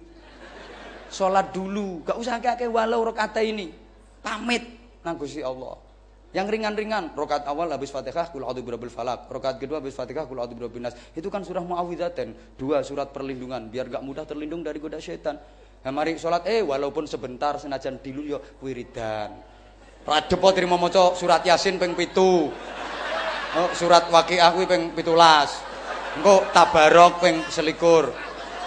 Salat dulu, gak usah kakek walau rakaat ini. Pamit nang Gusti Allah. Yang ringan-ringan, rokat awal habis Fatihah kul a'udzu birabbil falak, rokat kedua habis Fatihah kul a'udzu birabbin nas. Itu kan surah muawwidzatain, dua surat perlindungan biar gak mudah terlindung dari goda setan. Nah, mari salat eh walaupun sebentar senajan dulu yo wiridan. Radepo terima maca surat Yasin ping 7. Oh, surat Waqiah kuwi ping 17. Engko tabarok ping selikur.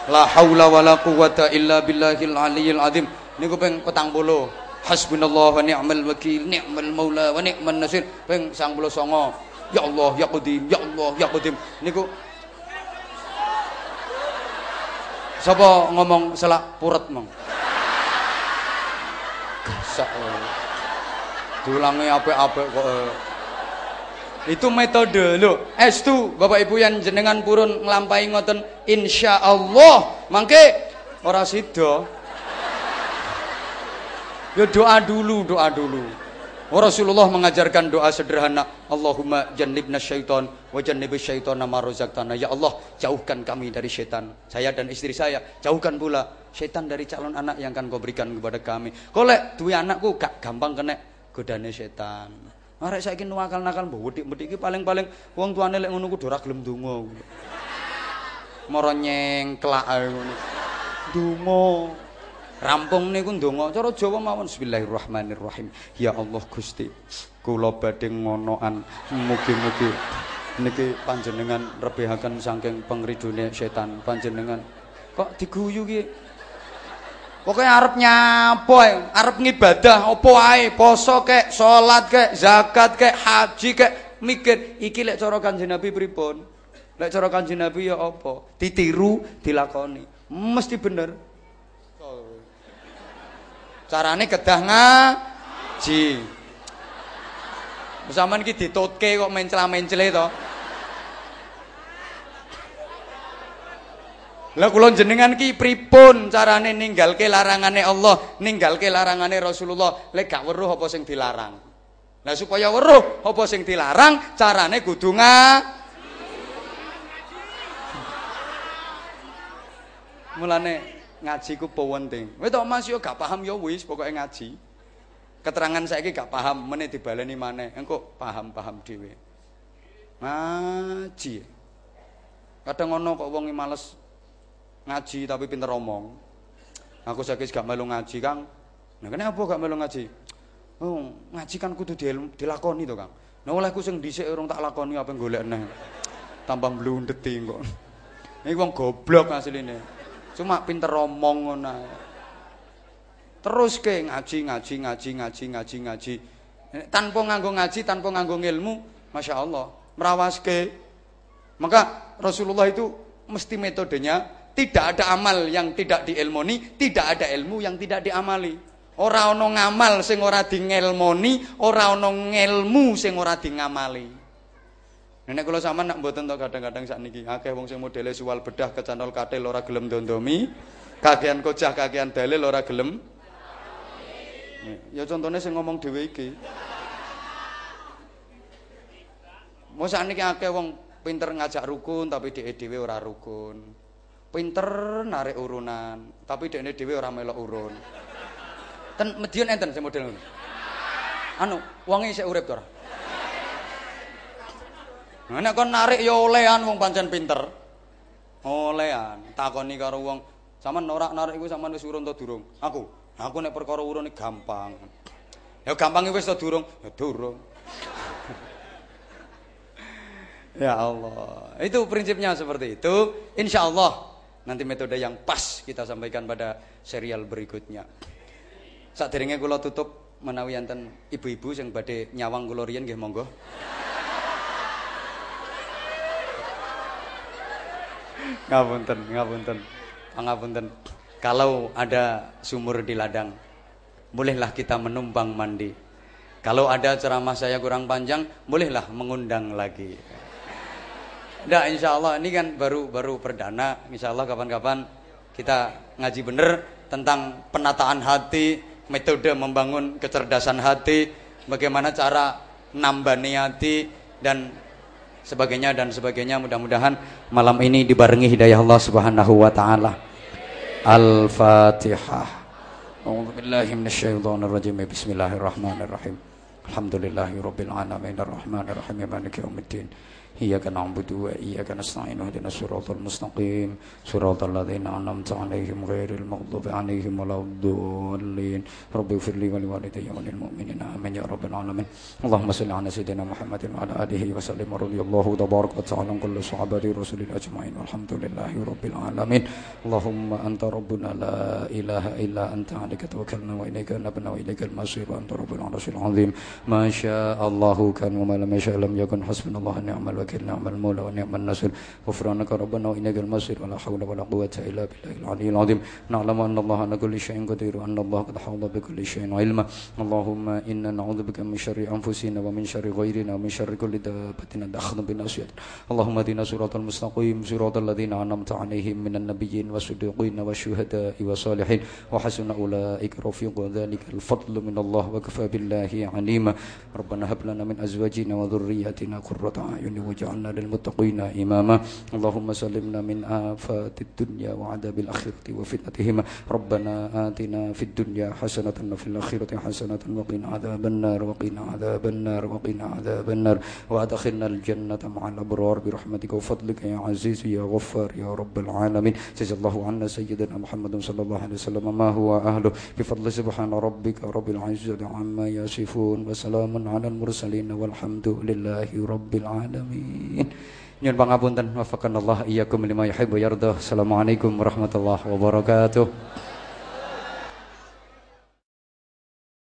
La haula wala quwata illa billahil aliyyil azim. Niku ping 40 hasbunallah wa ni'mal wakil ni'mal maula wa ni'man nasir. Ping 99 ya Allah ya qadim ya Allah ya qadim. Niku Sapa ngomong selak puret mong gasak diulangi apik-apik kok eh. itu metode lho. Estu Bapak Ibu yang jenengan purun nglampahi ngoten insyaallah mangke ora sida Ya doa dulu, doa dulu. Rasulullah mengajarkan doa sederhana, Allahumma jannibna syaitan wa jannib syaitana ma razaqtana. Ya Allah, jauhkan kami dari syaitan. Saya dan istri saya, jauhkan pula syaitan dari calon anak yang akan kau berikan kepada kami. Kolek duwe anakku gak gampang kena godane syaitan. Arek saiki nuwakal-nakal mbok wedik-wedik iki paling-paling wong tuane lek ngono ku ora gelem donga. Moro nyengklak ngono. Rampung niku ndonga cara Jawa mawon Bismillahirrahmanirrahim. Ya Allah Gusti, kula badhe ngonoan mugi-mugi niki panjenengan rebehaken saking pengridone setan panjenengan. Kok diguyu ki? Pokoke arep nyapa, arep ngibadah apa wae, poso kek, salat kek, zakat kek, haji kek, mikir iki lek cara Kanjeng Nabi pripun? Lek cara Kanjeng Nabi ya apa? Ditiru, dilakoni. Mesti bener. Carane kedah ngaji. Sampeyan iki ditutke kok mencela-mencele to. Lah kula jenengan ki pripun carane ninggalke larangane Allah, ninggalke larangane Rasulullah, lek gak weruh apa sing dilarang. Lah supaya weruh apa sing dilarang, carane kudu Mulane ngaji ku penting. Kowe tok Mas yo gak paham yo wis pokoke ngaji. Keterangan saiki gak paham, meneh dibaleni maneh. Engko paham-paham dhewe. Ngaji. Kadang ngono kok wong males ngaji tapi pinter omong. Aku saiki gak melu ngaji, Kang. Nah, kenapa gak melu ngaji? Oh, ngaji kan kudu dilakoni to, Kang. Nah, olehku sing dhisik urung tak lakoni apa golek neh. Tambah blundeti kok. Ini wong goblok asline. Cuma pinter omong ngono Terus ke ngaji ngaji ngaji ngaji ngaji ngaji. Tanpa nganggo ngaji, tanpa nganggo ilmu, Masya Allah, merawas ke. Maka Rasulullah itu mesti metodenya Tidak ada amal yang tidak diilmoni, tidak ada ilmu yang tidak diamali. Ora ana ngamal sing ora dingelmoni, ora ana ngelmu sing ora dingamali. Nek kula sampean nak mboten to kadang-kadang sakniki akeh wong sing modele suwal bedah kecanol katil ora gelem dondomi, kakean kocah kakean dalil ora gelem. Ya contohnya sing ngomong dhewe iki. Mau sakniki akeh wong pinter ngajak rukun tapi dhek dhewe ora rukun. Pinter narik urunan, tapi dhekne dhewe ora melok urun. Ten Medion enten sing model ngono. Anu, wonge isih urip to? Nah, nek kon narik ya olehan wong pancen pinter. Olehan, takoni karo wong, "Saman ora narik iku sampean wis urun to durung?" Aku, "Aku nek perkara urun gampang." Ya gampang wis to durung? Ya durung. ya Allah. Itu prinsipnya seperti itu. Insya Allah nanti metode yang pas kita sampaikan pada serial berikutnya. Sadurunge kula tutup menawi enten ibu-ibu sing badhe nyawang kula riyen monggo. Ngapunten, ngapunten. Pangapunten. Kalau ada sumur di ladang, bolehlah kita menumpang mandi. Kalau ada ceramah saya kurang panjang, bolehlah mengundang lagi. Nah, insya Allah ini kan baru baru perdana. Insya Allah kapan-kapan kita ngaji bener tentang penataan hati, metode membangun kecerdasan hati, bagaimana cara nambani hati dan sebagainya dan sebagainya. Mudah-mudahan malam ini dibarengi hidayah Allah Subhanahu wa taala. Al-Fatihah. A'udzu billahi minasyaitonir rajim. Bismillahirrahmanirrahim. Alhamdulillahirabbil alamin arrahmanir rahim maliki yaumiddin. إياك نعبد وإياك نستعين اهدنا الصراط المستقيم صراط الذين أنعمت عليهم غير المغضوب عليهم ولا الضالين رب اغفر لي ولوالدي وللمؤمنين آمين يا رب العالمين اللهم صل على سيدنا محمد وعلى آله وسلم رضي الله تبارك وتعالى عن كل صحابة رسول أجمعين والحمد لله رب العالمين اللهم أنت ربنا لا إله إلا أنت عليك توكلنا وإليك نبنا وإليك المصير وأنت رب العرش العظيم ما شاء الله كان وما لم يشاء لم يكن حسبنا الله ونعم الوكيل الوكيل نعم المولى ونعم النصير. غفرانك ربنا وإنك المصير ولا حول ولا قوة إلا بالله العلي العظيم. نعلم أن الله على كل شيء قدير وأن الله قد حوض بكل شيء علما. اللهم إنا نعوذ بك من شر أنفسنا ومن شر غيرنا ومن شر كل دابة تأخذ بناصيتنا اللهم اهدنا صراط المستقيم. صراط الذين أنعمت عليهم من النبيين والصديقين والشهداء والصالحين. وحسن أولئك رفيق ذلك الفضل من الله وكفى بالله عليما. ربنا هب لنا من أزواجنا وذرياتنا قرة أعين واجعلنا للمتقين إماما. اللهم سلمنا من آفات الدنيا وعذاب الآخرة وفتنتهما. ربنا آتنا في الدنيا حسنة وفي الآخرة حسنة وقنا عذاب النار وقنا عذاب النار وقنا عذاب النار. وأدخلنا الجنة مع الأبرار برحمتك وفضلك يا عزيز يا غفار يا رب العالمين. جزا الله عنا سيدنا محمد صلى الله عليه وسلم. ما هو أهله؟ بفضل سبحان ربك رب العزة عما يصفون. وسلام على المرسلين والحمد لله رب العالمين. Nyun pangapunten wafaqanallah iyyakum lima yuhibbu yardah. Assalamualaikum warahmatullahi wabarakatuh.